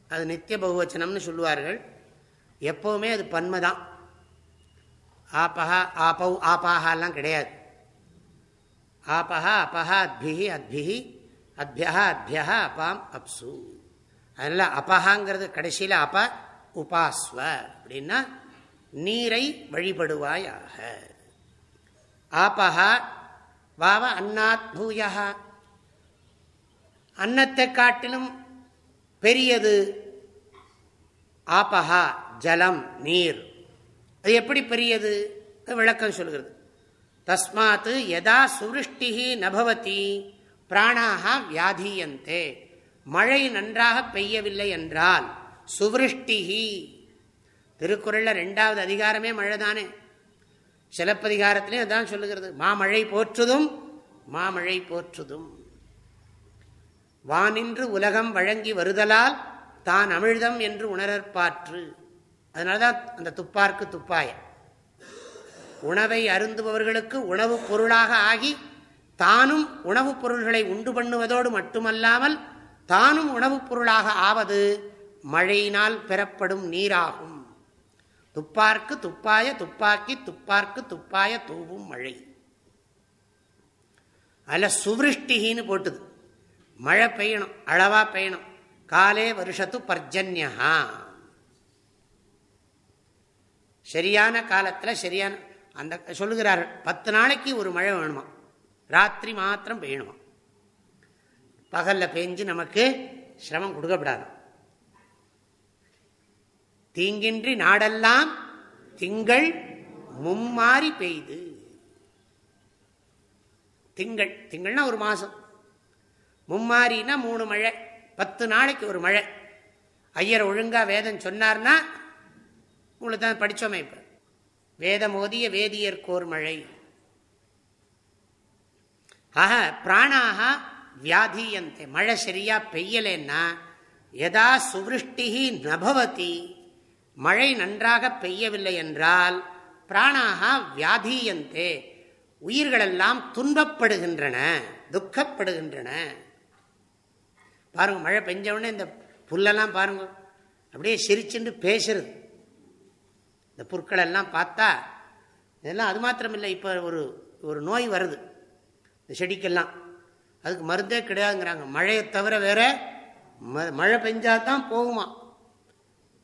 அது நித்திய பகுவச்சனம்னு சொல்லுவார்கள் எப்போவுமே அது பன்மை தான் ஆபஹா ஆபௌ ஆப்பாஹாலாம் கிடையாது. ஆபஹா அபஹா அத்பிஹி அத்பிஹி அத்யா அத்யா அபாம் அப்சு. அதனால் அப்பஹாங்கிறது கடைசியில் அப உபாஸ்வ. அப்படின்னா நீரை வழிபடுவாயாக. ஆபஹா வாவ அன்னாத் பூயா அன்னத்தை காட்டிலும் பெரியது ஆபஹா ஜலம் நீர். அது எப்படி பெரியது? விளக்கம் சொல்கிறது. தஸ்மாத் எதா சுருஷ்டி நபவதி பிராணாக வியாதீயந்தே. மழை நன்றாக பெய்யவில்லை என்றால் சுவிருஷ்டிஹி. திருக்குறளில் ரெண்டாவது அதிகாரமே மழை தானே சிலப்பதிகாரத்திலே அதான் சொல்லுகிறது. மாமழை போற்றுதும் மாமழை போற்றுதும். வானின்று உலகம் வழங்கி வருதலால் தான் அமிழ்தம் என்று உணரற்பாற்று. அதனாலதான் அந்த துப்பார்க்கு துப்பாய உணவை அருந்துபவர்களுக்கு உணவுப் பொருளாக ஆகி தானும் உணவுப் பொருள்களை உண்டு பண்ணுவதோடு மட்டுமல்லாமல் தானும் உணவுப் பொருளாக ஆவது மழையினால் பெறப்படும் நீராகும். துப்பார்க்கு துப்பாய துப்பாக்கி துப்பார்க்கு துப்பாய தூவும் மழை. அதில் சுவிருஷ்டிகின்னு போட்டுது. மழை பெய்யணும் அளவா பெய்யணும். காலே வருஷத்து பர்ஜன்யா சரியான காலத்தில் சரியான அந்த சொல்லுகிறார் பத்து நாளைக்கு ஒரு மழை வேணுமா? ராத்திரி மாத்திரம் பெய்யணுமா? பகலில் பெஞ்சு நமக்கு சிரமம் கொடுக்கப்படாது. தீங்கின்றி நாடெல்லாம் திங்கள் மும்மாறி பெய்து. திங்கள் திங்கள்னா ஒரு மாதம் மும்மாரின்னா மூணு மழை பத்து நாளைக்கு ஒரு மழை. ஐயர் ஒழுங்கா வேதம் சொன்னார்னா உங்களுக்கு தான் படித்தோமே இப்போ. வேதம் வேதியர் கோர்மழை ஆக பிராணாக வியாதீயந்தே. மழை சரியா பெய்யலைன்னா எதா சுவிருஷ்டி நபவதி. மழை நன்றாக பெய்யவில்லை என்றால் பிராணாக வியாதீயந்தே. உயிர்களெல்லாம் துன்பப்படுகின்றன துக்கப்படுகின்றன. பாருங்க மழை பெஞ்ச உடனே இந்த புல்லெல்லாம் பாருங்க அப்படியே சிரிச்சுட்டு பேசுறது. இந்த புற்கள் எல்லாம் பார்த்தா இதெல்லாம் அது மாத்திரம் இல்லை இப்போ ஒரு ஒரு நோய் வருது. இந்த செடிக்கெல்லாம். அதுக்கு மருந்தே கிடையாதுங்கிறாங்க. மழையை தவிர வேற ம மழை பெஞ்சாதான் போகுமா?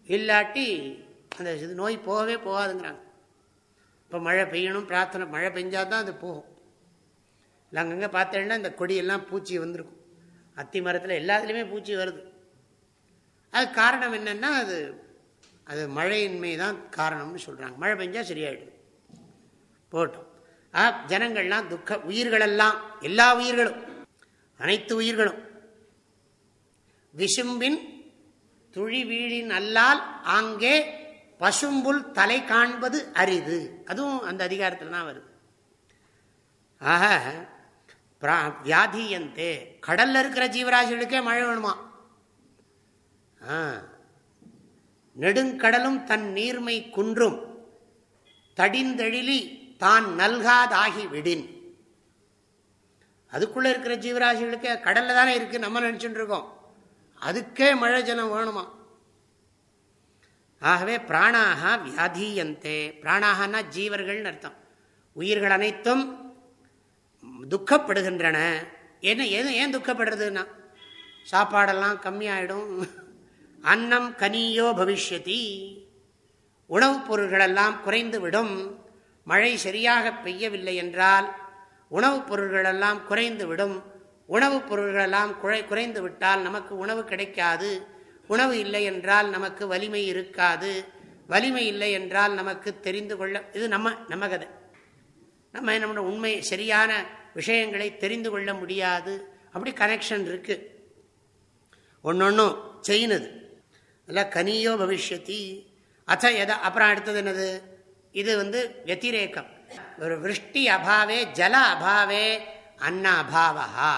இல்லாட்டி அந்த இது நோய் போகவே போகாதுங்கிறாங்க. இப்போ மழை பெய்யணும் பிரார்த்தனை மழை பெஞ்சால் தான் அது போகும். இல்லை அங்கங்கே பார்த்தேன்னா இந்த கொடியெல்லாம் பூச்சி வந்திருக்கும். அத்தி மரத்தில் எல்லாத்துலேயுமே பூச்சி வருது. அது காரணம் என்னென்னா அது அது மழையின்மை தான் காரணம்னு சொல்கிறாங்க மழை பெஞ்சால் சரியாயிடும் போட்டோம். ஆ ஜனங்கள்லாம் துக்க உயிர்களெல்லாம் எல்லா உயிர்களும் அனைத்து உயிர்களும் விசும்பின் துழி வீழின் அல்லால் ஆங்கே பசும்புல் தலை காண்பது அரிது. அதுவும் அந்த அதிகாரத்தில் தான் வருது. ஆக வியாதியந்தே கடல்ல இருக்கிற ஜீவராசிகளுக்கே மழை வேணுமா? நெடுங்கடலும் தன் நீர்மை குன்றும். தடிந்தெழிலி தான் நல்காதாகி விடின். அதுக்குள்ள இருக்கிற ஜீவராசிகளுக்கு கடல்ல தானே இருக்கு நம்ம நினைச்சுட்டு இருக்கோம். அதுக்கே மழை ஜனம் வேணுமா? ஆகவே பிராணாக வியாதீயந்தே. பிராணாகனா ஜீவர்கள் அர்த்தம். உயிர்கள் அனைத்தும் துக்கப்படுகின்றன. என்ன எது ஏன் துக்கப்படுறதுன்னா? சாப்பாடெல்லாம் கம்மியாயிடும். அன்னம் கனியோ பவிஷ்யதி. உணவுப் பொருள்களெல்லாம் குறைந்து விடும் மழை சரியாக பெய்யவில்லை என்றால் உணவுப் பொருள்களெல்லாம் குறைந்து விடும் உணவுப் பொருள்களெல்லாம் குறை குறைந்து விட்டால் நமக்கு உணவு கிடைக்காது. உணவு இல்லை என்றால் நமக்கு வலிமை இருக்காது. வலிமை இல்லை என்றால் நமக்கு தெரிந்து கொள்ள இது நம்ம நம்ம கதை. நம்ம நம்மளோட உண்மை சரியான விஷயங்களை தெரிந்து கொள்ள முடியாது. அப்படி கனெக்ஷன் இருக்குது ஒன்று ஒன்றும் செய்யினது. அல்ல கனியோ பவிஷ்யத்தி அச்ச எதா அப்புறம் அடுத்தது என்னது? இது வந்து வத்திரேக்கம் ஒரு விருஷ்டி அபாவே ஜல அபாவே அன்ன அபாவா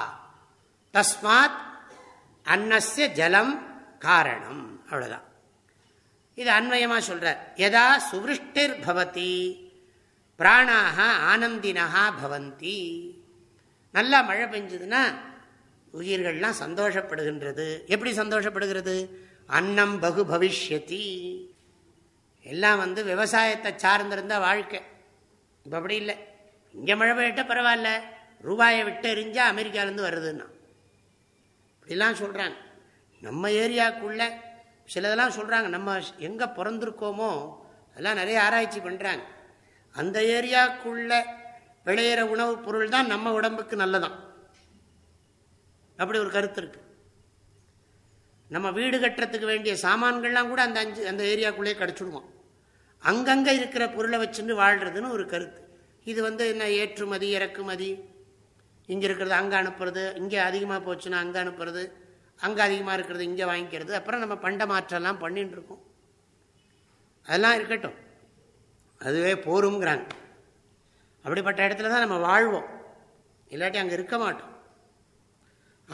தஸ்மாத் அன்னஸ்ய ஜலம் காரணம். அவ்வளோதான் இது அன்வயமாக சொல்கிறார் எதா சுவிருஷ்டிர் பவதி பிராணாக ஆனந்தினஹா பவந்தி. நல்லா மழை பெஞ்சதுன்னா உயிர்கள்லாம் சந்தோஷப்படுகின்றது. எப்படி சந்தோஷப்படுகிறது? அன்னம் பகு பவிஷ்யதி. எல்லாம் வந்து விவசாயத்தை சார்ந்திருந்த வாழ்க்கை. இப்போ அப்படி இல்லை. இங்கே மழை பெய்யிட்ட பரவாயில்ல. ரூபாயை விட்டு எரிஞ்சால் அமெரிக்காலேருந்து வருதுன்னா. இப்படிலாம் சொல்கிறாங்க நம்ம ஏரியாவுக்குள்ள சிலதெல்லாம் சொல்கிறாங்க நம்ம எங்கே பிறந்திருக்கோமோ அதெல்லாம் நிறைய ஆராய்ச்சி பண்ணுறாங்க அந்த ஏரியாவுக்குள்ள விளையிற உணவுப் பொருள் தான் நம்ம உடம்புக்கு நல்லதான். அப்படி ஒரு கருத்து இருக்குது நம்ம வீடு கட்டுறதுக்கு வேண்டிய சாமான்கள்லாம் கூட அந்த அஞ்சு அந்த ஏரியாக்குள்ளேயே கிடச்சிடுவோம். அங்கங்கே இருக்கிற பொருளை வச்சுட்டு வாழ்கிறதுன்னு ஒரு கருத்து. இது வந்து என்ன ஏற்றுமதி இறக்குமதி? இங்கே இருக்கிறது அங்கே அனுப்புறது இங்கே அதிகமாக போச்சுன்னா அங்கே அனுப்புறது அங்கே அதிகமாக இருக்கிறது இங்கே வாங்கிக்கிறது. அப்புறம் நம்ம பண்ட மாற்றம்லாம் பண்ணிட்டு இருக்கோம் அதெல்லாம் இருக்கட்டும். அதுவே போருங்கிறாங்க அப்படிப்பட்ட இடத்துல தான் நம்ம வாழ்வோம். இல்லாட்டி அங்கே இருக்க மாட்டோம்.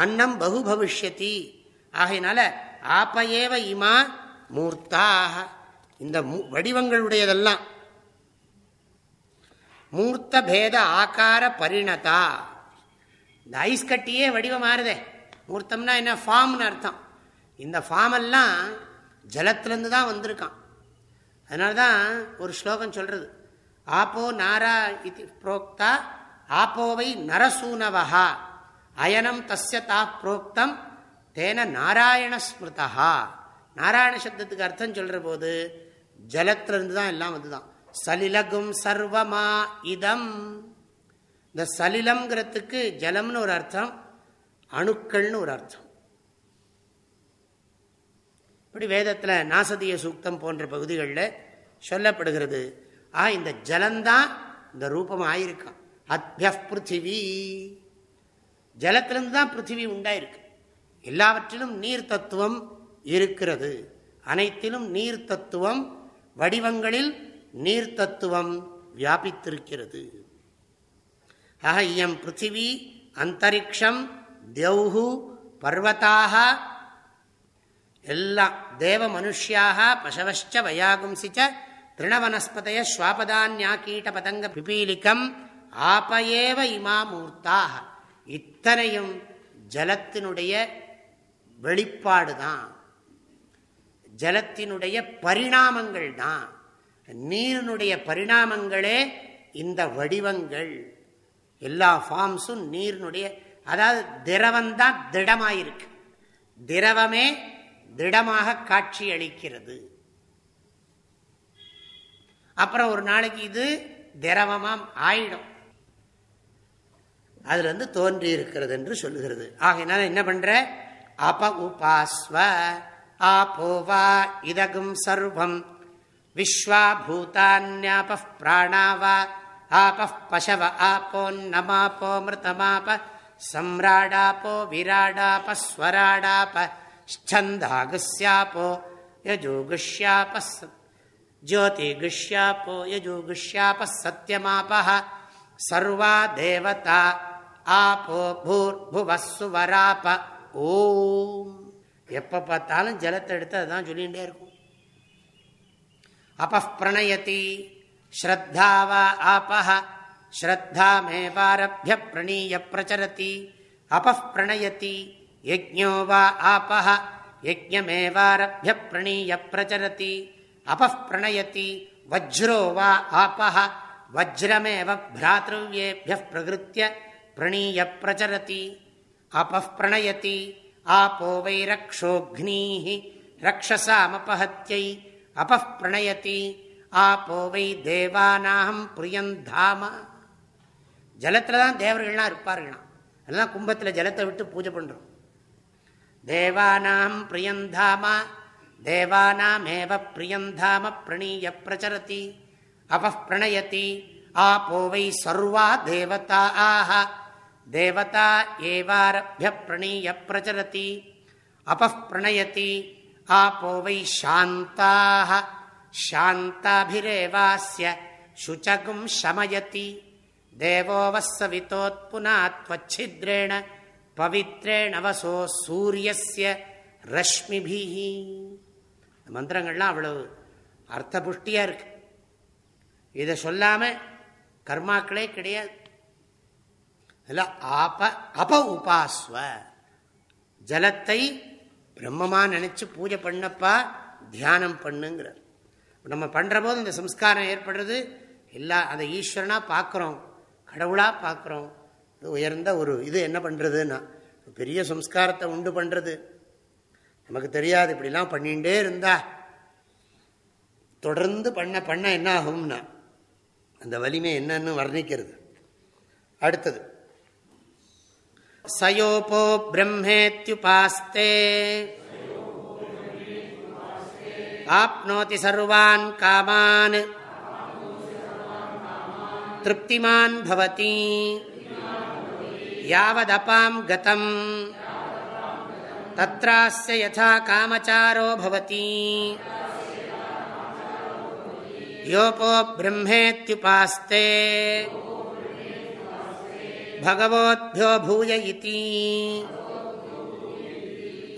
அன்னம் பகு பவிஷ்யத்தி ஆகையினால ஆப்பயேவ இமா மூர்த்தாக இந்த வடிவங்களுடையதெல்லாம். மூர்த்த பேத ஆக்கார பரிணதா. இந்த ஐஸ் கட்டியே வடிவம் மாறுதே மூர்த்தம்னா என்ன? ஃபார்ம்னு அர்த்தம். இந்த ஃபார்ம் எல்லாம் ஜலத்திலேருந்து தான் வந்திருக்கான். அதனால தான் ஒரு ஸ்லோகம் சொல்றது. ஆப்போ நாரா இது புரோக்தா ஆப்போவை நரசூனவஹா. அயனம் தஸ்ய தா புரோக்தம் தேன நாராயண ஸ்மிருதா. நாராயண சப்தத்துக்கு அர்த்தம் சொல்ற போது ஜலத்திலிருந்து தான் எல்லாம் வந்துதான் சலிலகும் சர்வமா இதம். இந்த சலிலம்ங்கிறதுக்கு ஜலம்னு ஒரு அர்த்தம் அணுக்கள்னு ஒரு அர்த்தம். இப்படி வேதத்தில் நாசதிய சூக்தம் போன்ற பகுதிகளில் சொல்லப்படுகிறது. ஆ இந்த ஜலந்தான் இந்த ரூபம் ஆயிருக்கான். அத்யப் பிருத்திவி. ஜலத்திலிருந்து தான் பிருத்திவி உண்டாயிருக்கு. எல்லாவற்றிலும் நீர் தத்துவம் இருக்கிறது. அனைத்திலும் நீர் தத்துவம் வடிவங்களில் நீர் தத்துவம் வியாபித்திருக்கிறது. ஆக இயம் பிருத்திவி அந்தரிக்ஷம் தியௌஹு பர்வத்தாக எல்லாம் தேவ மனுஷியாக பசவச்ச வயாகும்சிச்ச திருணவனஸ்பதய ஸ்வாபதான்யாக்கீட்ட பதங்க பிபீலிக்கம் ஆபயேவ இமா மூர்த்தாக இத்தனையும் ஜலத்தினுடைய வெளிப்பாடு தான் ஜலத்தினுடைய பரிணாமங்கள் தான் நீரினுடைய பரிணாமங்களே இந்த வடிவங்கள். எல்லா ஃபார்ம்ஸும் நீரினுடைய அதாவது திரவம்தான் திடமாயிருக்கு. திரவமே திடமாக காட்சி அளிக்கிறது. அப்புறம் ஒரு நாளைக்கு இது திரவமாம் ஆயிடும். அதுல இருந்து தோன்றி இருக்கிறது என்று சொல்லுகிறது. ஆகையினால என்ன பண்ற? அப உபாஸ்வ ஆபோவா இதகும் சர்வம் விஸ்வா பூதான்யாப பிராணாவா ஆப பசவ ஆப்போன்னமாப்போ மிருதமாப சம்ராடாப்போ விராடாப ஸ்வராடாப ஸ்சந்தாகுஸ்யாப்போ யஜோகுஷ்யாப ஜோதிகுஷ்யாப்போ யஜோகுஷ்யாப சத்தியமாப சர்வா தேவதா ஆபோ பூர்புவசுவராப ஓம். எப்போ பார்த்தாலும் ஜலத்தை எடுத்து அதுதான் சொல்லிகிட்டே இருக்கும். அப்பிரணயதி ஸ்ரத்தாவா ஆபஹ. ஸ்ரத்தாமேவாரபிய பிரணீய பிரச்சரதி அப்பிரணயதி யஜ்ஞோ வா ஆபஹ. யஜ்ஞமேவாரபிய பிரணீய பிரச்சரதி அப்பிரணயதி வஜ்ரோ வா ஆபஹ. வஜ்ரமேவ பிராத்ருவியேபிய பிரகிருத்திய பிரணீய பிரச்சரதி प्रकृत्य प्रणीय प्रचरति अपः प्रणयति आपो वै रक्षोऽग्नीः रक्षसामपहत्यै அப்ப பிரணயதி ஆப்போவை தேவானாம் பிரியந்தாம ஜலத்தில் தான் தேவர்கள்லாம் இருப்பார்களாம் அதெல்லாம் கும்பத்தில் ஜலத்தை விட்டு பூஜை பண்ணுறோம் தேவானாம் பிரியந்தாமா தேவானாமேவ பிரியந்தாம பிரணீய பிரச்சரதி அப பிரணயதி ஆப்போவை சர்வா தேவதா ஆஹ தேவதா ஏவாரபிய பிரணீய பிரச்சரதி அப்பிரணயதி ஆபோ வை சாந்தாக. சாந்தாபிரேவாஸ்ய சுச்சகும் சமயதி தேவோவசவித்தோத்புனாத்வச்சித்ரேண பவித்ரேணவசோ சூரியஸ்ய ரஷ்மிபிஹி. மந்திரங்கள்லாம் அவ்வளவு அர்த்தபுஷ்டியாக இருக்கு. இதை சொல்லாமல் கர்மாக்களே கிடையாது. ஆப அப உபாஸ்வ ஜலத்தை பிரம்மமா நினைச்சு பூஜை பண்ணப்பா தியானம் பண்ணுங்கிறார். நம்ம பண்ற போது இந்த சம்ஸ்காரம் ஏற்படுறது எல்லா அந்த ஈஸ்வரனா பார்க்குறோம் கடவுளா பார்க்குறோம் உயர்ந்த ஒரு இது என்ன பண்றதுன்னா பெரிய சம்ஸ்காரத்தை உண்டு பண்றது. நமக்கு தெரியாது இப்படிலாம் பண்ணிகிட்டே இருந்தா. தொடர்ந்து பண்ண பண்ண என்ன ஆகும்னா அந்த வலிமை என்னன்னு வர்ணிக்கிறது. அடுத்தது சயோபோ பிரம்மேத்யுபாஸ்தே ஆப்னோதி சர்வான் காமான் திருப்திமான் பவதி யாவதபாம் கதம் தத்ராஸ்ய யதா காமச்சாரோ பவதி யோபோ பிரம்மேத்யுபாஸ்தே भगवोद्भ्यो भूय इति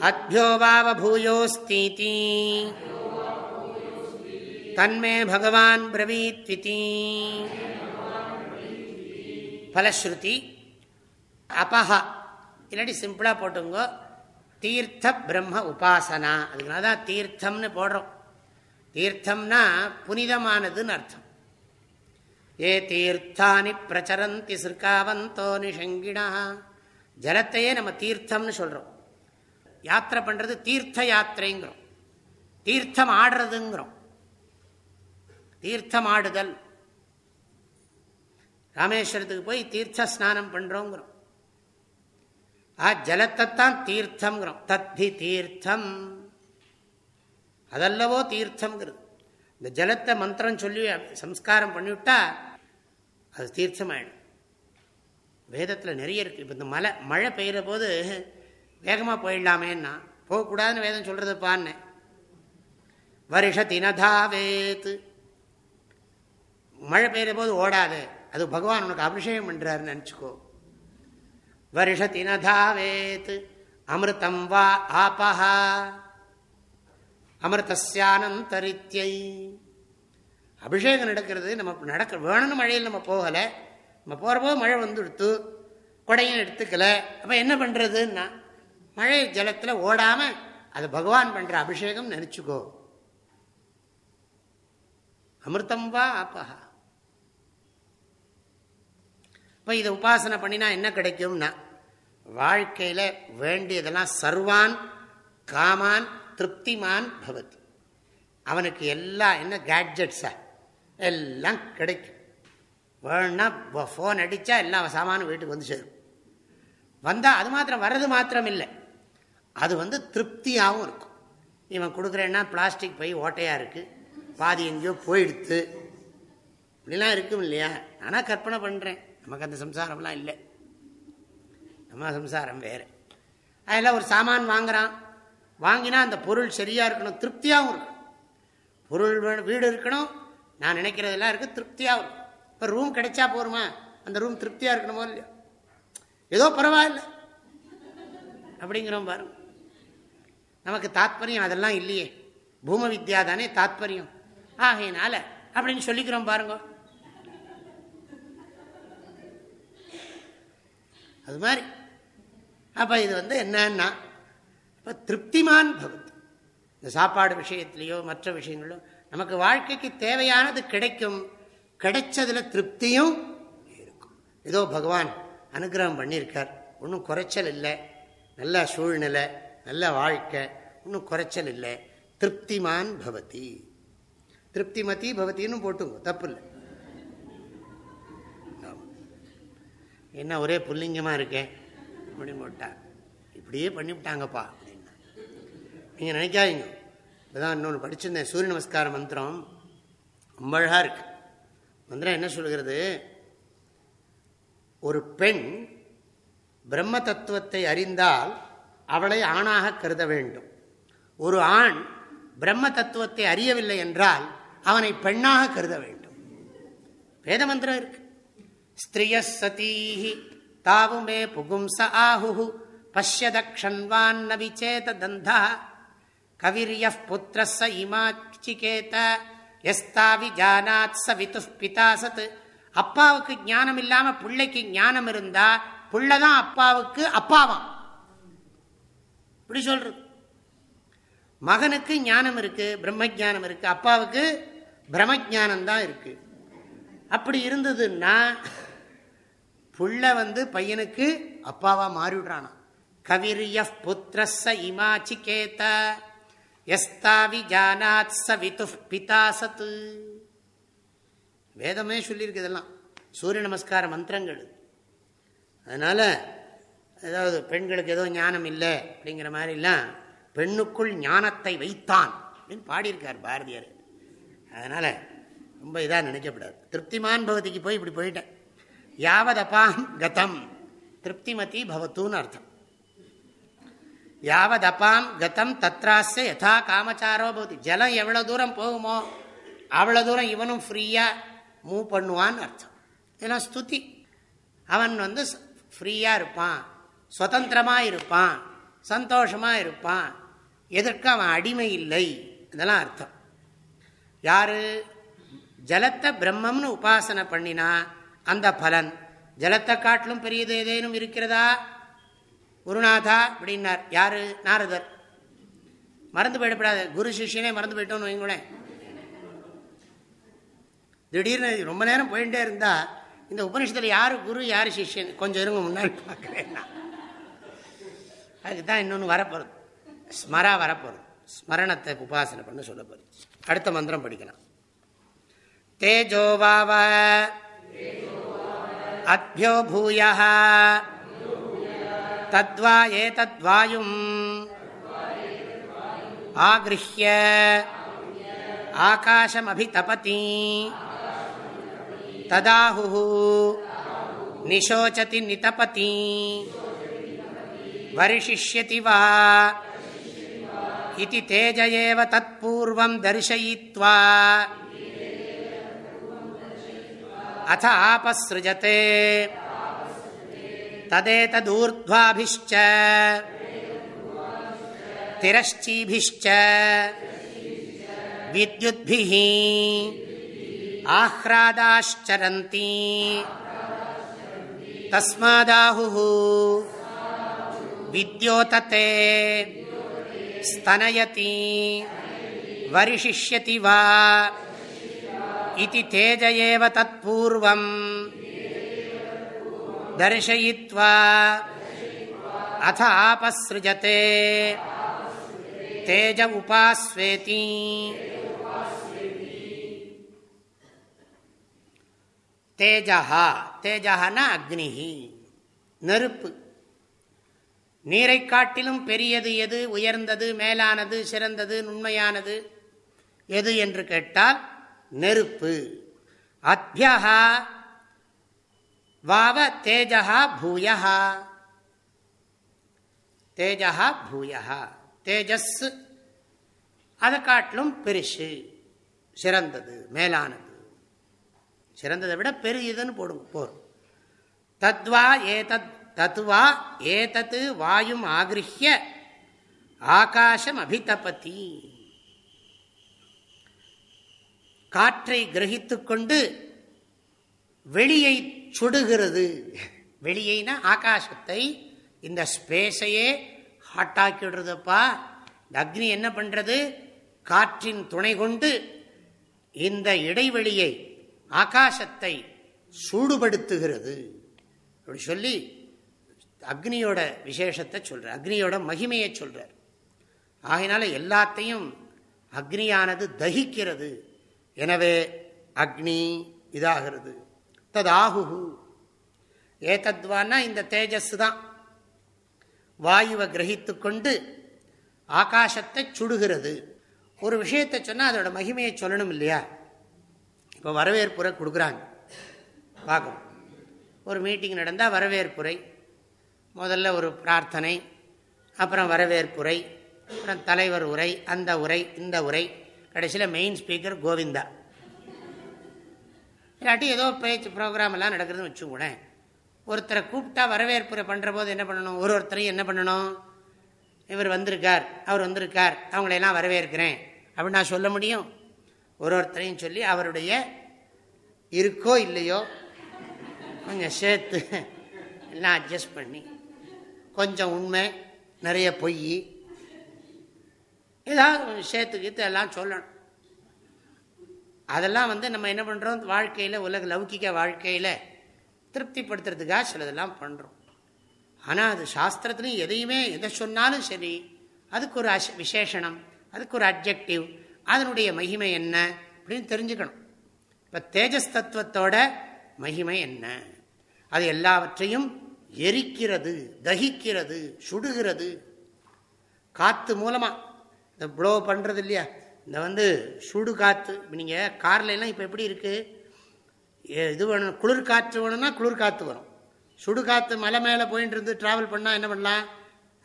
अद्भ्यो वावभूयोऽस्तीति தன்மே பகவான் பிரவீத்விதி பலஸ்ருதி அபஹா இல்லாட்டி சிம்பிளாக போட்டுங்கோ தீர்த்த பிரம்ம உபாசனா அதுக்குனால தான் தீர்த்தம்னு போடுறோம் தீர்த்தம்னா புனிதமானதுன்னு அர்த்தம் ஏ தீர்த்தானி பிரச்சரந்தி சிற்காவந்தோ நிஷங்கிணா ஜலத்தையே நம்ம தீர்த்தம்னு சொல்கிறோம் யாத்திரை பண்ணுறது தீர்த்த யாத்திரைங்கிறோம். தீர்த்தம் ஆடுறதுங்கிறோம். தீர்த்தம் ஆடுதல். ராமேஸ்வரத்துக்கு போய் தீர்த்த ஸ்நானம் பண்ணுறோங்கிறோம் ஆ ஜலத்தைத்தான் தீர்த்தம்ங்கிறோம். தத்தி தீர்த்தம். அதல்லவோ தீர்த்தம்ங்கிறது. இந்த ஜலத்தை மந்திரம் சொல்லி சம்ஸ்காரம் பண்ணிவிட்டா அது தீர்த்தமாயிடும் வேதத்தில் நிறைய இருக்குது இப்போ இந்த மழை மழை பெய்கிற போது வேகமாக போயிடலாமேன்னா போகக்கூடாதுன்னு வேதம் சொல்றது பான்னு வருஷத்தி நதாவேத் மழை பெய்யுற போது ஓடாது. அது பகவான் உனக்கு அபிஷேகம் பண்ணுறாருன்னு நினச்சிக்கோ. வருஷ தினதாவேத்து அமிர்தம் வா ஆபஹா. அமிர்தஸ்யானந்தரித்யை. அபிஷேகம் நடக்கிறது நம்ம நடக்க வேணும்னு மழையில் நம்ம போகலை. நம்ம போகிறபோது மழை வந்துடுத்து கொடையும் எடுத்துக்கல. அப்போ என்ன பண்ணுறதுன்னா மழை ஜலத்தில் ஓடாமல் அது பகவான் பண்ணுற அபிஷேகம் நினச்சிக்கோ. அமிர்தம் வா ஆப்பஹா இப்போ இதை உபாசனை பண்ணினா என்ன கிடைக்கும்னா வாழ்க்கையில் வேண்டியதெல்லாம் சர்வான் காமான் திருப்திமான் பவத் அவனுக்கு எல்லாம் என்ன கேட்ஜெட்ஸை எல்லாம் கிடைக்கும். வேணா ஃபோன் அடித்தா எல்லா சாமானும் வீட்டுக்கு வந்து சேரும். வந்தால் அது மாத்திரம் வர்றது மாத்திரம் இல்லை அது வந்து திருப்தியாகவும் இருக்கும். இவன் கொடுக்குறேன்னா பிளாஸ்டிக் பை ஓட்டையாக இருக்குது பாதி எங்கேயோ போயிடுத்து. இப்படிலாம் இருக்கும் இல்லையா? ஆனால் கற்பனை பண்ணுறேன் நமக்கு அந்த சம்சாரம்லாம் இல்லை. நம்ம சம்சாரம் வேறு. அதெல்லாம் ஒரு சாமான் வாங்குறான். வாங்கினா அந்த பொருள் சரியாக இருக்கணும் திருப்தியாகவும் இருக்கணும் பொருள் வீடு இருக்கணும் நான் நினைக்கிறதெல்லாம் இருக்குது திருப்தியாக இருக்கும் இப்போ ரூம் கிடைச்சா போருமா? அந்த ரூம் திருப்தியாக இருக்கணுமோ இல்லையா? ஏதோ பரவாயில்ல. அப்படிங்கிறோம் பாருங்க. நமக்கு தாத்பரியம் அதெல்லாம் இல்லையே. பூம வித்யா தானே தாத்பரியம். ஆகையினால அப்படின்னு சொல்லிக்கிறோம் பாருங்க. அது மாதிரி. அப்போ இது வந்து என்னன்னா இப்போ திருப்திமான் பகுதி இந்த சாப்பாடு விஷயத்திலேயோ மற்ற விஷயங்களோ நமக்கு வாழ்க்கைக்கு தேவையானது கிடைக்கும். கிடைச்சதுல திருப்தியும் இருக்கும். ஏதோ பகவான் அனுகிரகம் பண்ணியிருக்கார். ஒன்றும் குறைச்சல் இல்லை. நல்ல சூழ்நிலை நல்ல வாழ்க்கை ஒன்றும் குறைச்சல் இல்லை. திருப்திமான் பவதி. திருப்திமதி பவத்தின்னு போட்டுங்க தப்பு இல்லை. என்ன ஒரே புல்லிங்கமாக இருக்கேன் அப்படின்னு போட்டா இப்படியே பண்ணிவிட்டாங்கப்பா அப்படின்னா. நீங்கள் நினைக்காதீங்க. இப்போதான் இன்னொன்று படிச்சிருந்தேன். சூரிய நமஸ்கார மந்திரம். ரொம்ப அழகாக இருக்கு. மந்திரம் என்ன சொல்கிறது? ஒரு பெண் பிரம்ம தத்துவத்தை அறிந்தால் அவளை ஆணாக கருத வேண்டும். ஒரு ஆண் பிரம்ம தத்துவத்தை அறியவில்லை என்றால் அவனை பெண்ணாக கருத வேண்டும். வேத மந்திரம் இருக்கு. ஸ்திரிய சதீஹி தாவுமே புகும்ச ஆஹு பஷ்யதக்ஷன்வான் நவிச்சேத தந்தா. கவிரிய புத்திர ச இமாச்சிகேத எஸ்தாவி ஜானாத் ச வித்து பிதாசத். அப்பாவுக்கு ஞானம் இல்லாம பிள்ளைக்கு ஞானம் இருந்தா புள்ளதான் அப்பாவுக்கு அப்பாவாம். இப்படி சொல்றது. மகனுக்கு ஞானம் இருக்கு பிரம்ம ஜானம் இருக்கு அப்பாவுக்கு பிரம்மஜானம் தான் இருக்கு. அப்படி இருந்ததுன்னா புள்ள வந்து பையனுக்கு அப்பாவா மாறிவிடுறானா கவிரிய புத்திரஸ இமாச்சிகேத்த எஸ்தாவி ஜானாத் ச பிதா பிதாசத்து வேதமே சொல்லியிருக்கு இதெல்லாம். சூரிய நமஸ்கார மந்திரங்கள். அதனால் ஏதாவது பெண்களுக்கு ஏதோ ஞானம் இல்லை அப்படிங்கிற மாதிரிலாம் பெண்ணுக்குள் ஞானத்தை வைத்தான் அப்படின்னு பாடியிருக்கார் பாரதியார். அதனால் ரொம்ப இதாக நினைக்கப்படாது. திருப்திமான் பவதிக்கு போய் இப்படி போயிட்டேன். யாவதப்பாம் கதம். திருப்திமதி பவத்துன்னு அர்த்தம். யாவதப்பாம் கதம் தத்ராச யதா காமச்சாரோ பகுதி ஜலம் எவ்வளோ தூரம் போகுமோ அவ்வளோ தூரம் இவனும் ஃப்ரீயாக மூவ் பண்ணுவான்னு அர்த்தம். இதெல்லாம் ஸ்துதி. அவன் வந்து ஃப்ரீயாக இருப்பான். சுதந்திரமாக இருப்பான். சந்தோஷமாக இருப்பான். எதற்கு அவன் அடிமை இல்லை? இதெல்லாம் அர்த்தம். யார்? ஜலத்தை பிரம்மம்னு உபாசனை பண்ணினா அந்த பலன். ஜலத்தை காட்டிலும் பெரியது ஏதேனும் இருக்கிறதா? குருநாதா அப்படின்னார். யாரு? நாரதர். மறந்து போயிடப்படாது. குரு சிஷியனே மறந்து போயிட்டோம்னு வைங்களேன் திடீர்னு ரொம்ப நேரம் போயிட்டே இருந்தா இந்த உபனிஷத்தில் யாரு குரு யாரு சிஷியன்? கொஞ்சம் இருங்க முன்னாடி பார்க்குறேன் அதுக்கு தான் இன்னொன்று வரப்போகிறது ஸ்மரா வரப்போகிறது ஸ்மரணத்தை உபாசனை பண்ண சொல்ல போகிறது அடுத்த மந்திரம் படிக்கலாம். தேஜோவாவ அத்யோ தத்வா ஏதத்வாயும் ஆகிருஹ்ய ஆகாசமபிதபதி ததாஹு நிஷோச்சதி நிதபதி வரிஷிஷ்யதி வா இது தேஜ ஏவ தத்பூர்வம் தர்சயித்வா அத ஆபஸ்ருஜத்தை तदेतदूर्ध्वाभिश्च। तिरश्चीभिश्च। विद्युद्भिः। आह्रादाश्चरन्ति। तस्मादाहुः। विद्योतते। स्तनयति। वरिशिष्यति वा। इति तेज एव तत्पूर्वम्। தரிசயித்வா அத ஆபஸ்ருஜத்தை தேஜ உபாஸ்வேதி தேஜஹா தேஜஹானா அக்னிஹி நெருப்பு. நீரை காட்டிலும் பெரியது எது? உயர்ந்தது மேலானது சிறந்தது நுண்மையானது எது என்று கேட்டால் நெருப்பு. அத்தியஹா வாவ தேஜா பூயா தேஜா பூயா தேஜஸ் அதை காட்டிலும் பெருசு சிறந்தது மேலானது. சிறந்ததை விட பெரியதுன்னு போடுங்க போறோம். தத்வா ஏதத் தத்வா ஏதத்து வாயும் ஆகிருஹிய ஆகாசம் அபிதபதி. காற்றை கிரகித்து கொண்டு வெளியை சுடுகிறது. வெளியேனா ஆகாசத்தை இந்த ஸ்பேஸையே ஹாட்டாக்கிடுறதப்பா அக்னி என்ன பண்றது? காற்றின் துணை கொண்டு இந்த இடைவெளியை ஆகாசத்தை சூடுபடுத்துகிறது. அப்படி சொல்லி அக்னியோட விசேஷத்தை சொல்கிறார் அக்னியோட மகிமையை சொல்றார். ஆகினால எல்லாத்தையும் அக்னியானது தகிக்கிறது. எனவே அக்னி இதாகிறது. ததாகு ஏதத்வான்னா இந்த தேஜஸ் தான் வாயுவை கிரகித்து கொண்டு ஆகாசத்தை சுடுகிறது. ஒரு விஷயத்தை சொன்னால் அதோட மகிமையை சொல்லணும் இல்லையா? இப்போ வரவேற்புரை கொடுக்குறாங்க. பார்க்கணும். ஒரு மீட்டிங் நடந்தால் வரவேற்புரை. முதல்ல ஒரு பிரார்த்தனை அப்புறம் வரவேற்புரை அப்புறம் தலைவர் உரை அந்த உரை இந்த உரை. கடைசியில் மெயின் ஸ்பீக்கர் கோவிந்தா. இல்லாட்டி ஏதோ பேச்சு ப்ரோக்ராம் எல்லாம் நடக்கிறதுன்னு வச்சுக்கூடேன் ஒருத்தரை கூப்பிட்டா வரவேற்புரை பண்ணுற போது என்ன பண்ணணும்? ஒரு ஒருத்தரையும் என்ன பண்ணணும்? இவர் வந்திருக்கார் அவர் வந்திருக்கார் அவங்களையெல்லாம் வரவேற்கிறேன் அப்படின்னு நான் சொல்ல முடியும். ஒரு ஒருத்தரையும் சொல்லி அவருடைய இருக்கோ இல்லையோ கொஞ்சம் சேர்த்து எல்லாம் அட்ஜஸ்ட் பண்ணி கொஞ்சம் உண்மை நிறைய பொய் ஏதாவது சேர்த்துக்கிட்டு எல்லாம் சொல்லணும். அதெல்லாம் வந்து நம்ம என்ன பண்ணுறோம் வாழ்க்கையில் உலக லௌகிக வாழ்க்கையில் திருப்திப்படுத்துறதுக்காக சிலதெல்லாம் பண்ணுறோம் ஆனால் அது சாஸ்திரத்துலையும் எதையுமே எதை சொன்னாலும் சரி அதுக்கு ஒரு அஷ் விசேஷனம் அதுக்கு ஒரு அப்ஜெக்டிவ் அதனுடைய மகிமை என்ன அப்படின்னு தெரிஞ்சுக்கணும். இப்போ தேஜஸ் தத்துவத்தோட மகிமை என்ன? அது எல்லாவற்றையும் எரிக்கிறது தகிக்கிறது சுடுகிறது. காற்று மூலமாக இந்த ப்ளோ பண்ணுறது இல்லையா இந்த வந்து சுடு காற்று நீங்கள் கார்லாம் இப்போ எப்படி இருக்குது இது வேணும் குளிர் காற்று வேணும்னா குளிர் காற்று வரும். சுடு காற்று மலை மேலே போயிட்டு இருந்து ட்ராவல் பண்ணால் என்ன பண்ணலாம்?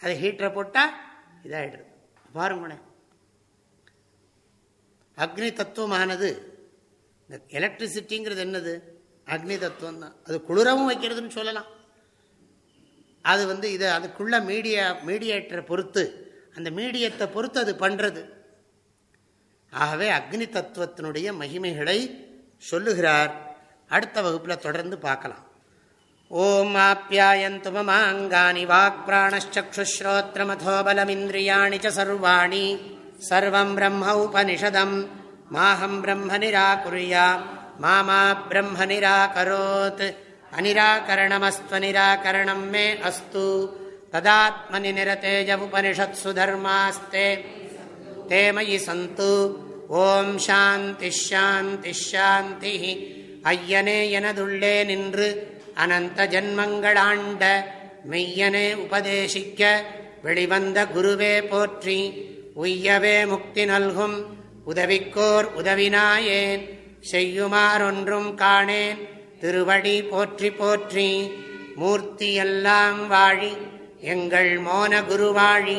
அதை ஹீட்டரை போட்டால் இதாகிடுது பாருங்களேன் அக்னி தத்துவமானது இந்த எலக்ட்ரிசிட்டிங்கிறது என்னது? அக்னி தத்துவம் தான் அது குளிரவும் வைக்கிறதுன்னு சொல்லலாம். அது வந்து இதை அதுக்குள்ள மீடியா மீடியேட்டரை பொறுத்து அந்த மீடியத்தை பொறுத்து அது பண்ணுறது ஆகவே அக்னி தத்துவத்தினுடைய மகிமைகளை சொல்லுகிறார். அடுத்த வகுப்பில் தொடர்ந்து பார்க்கலாம். ஓம் ஆப்யாயந்து மமாங்கானி வாக் பிராணச்சுஸ்ரோத்திரமதோபலமிந்திரியாணி சர்வாணி. சர்வம் பிரம்ம உபனிஷதம். மாஹம் பிரம்ம நிராகுரியா. மாமா பிரம்ம நிராகரோத் அனிராகரணமஸ்துவனிராகரணம் மே அஸ்து. ததாத்மனி நிரதேஜ உபனிஷத்சு தர்மாஸ்தே. ते मयि सन्तु ஓம் சாந்தி ஷாந்தி ஷாந்தி ஐயனே எனதுள்ளே நின்று அனந்த ஜன்மங்களாண்ட மெய்யனே உபதேசிக்க வெளிவந்த குருவே போற்றி உய்யவே முக்தி நல்கும் உதவிக்கோர் உதவினாயேன் செய்யுமாறொன்றும் காணேன் திருவடி போற்றி போற்றி மூர்த்தியெல்லாம் வாழி எங்கள் மோன குருவாழி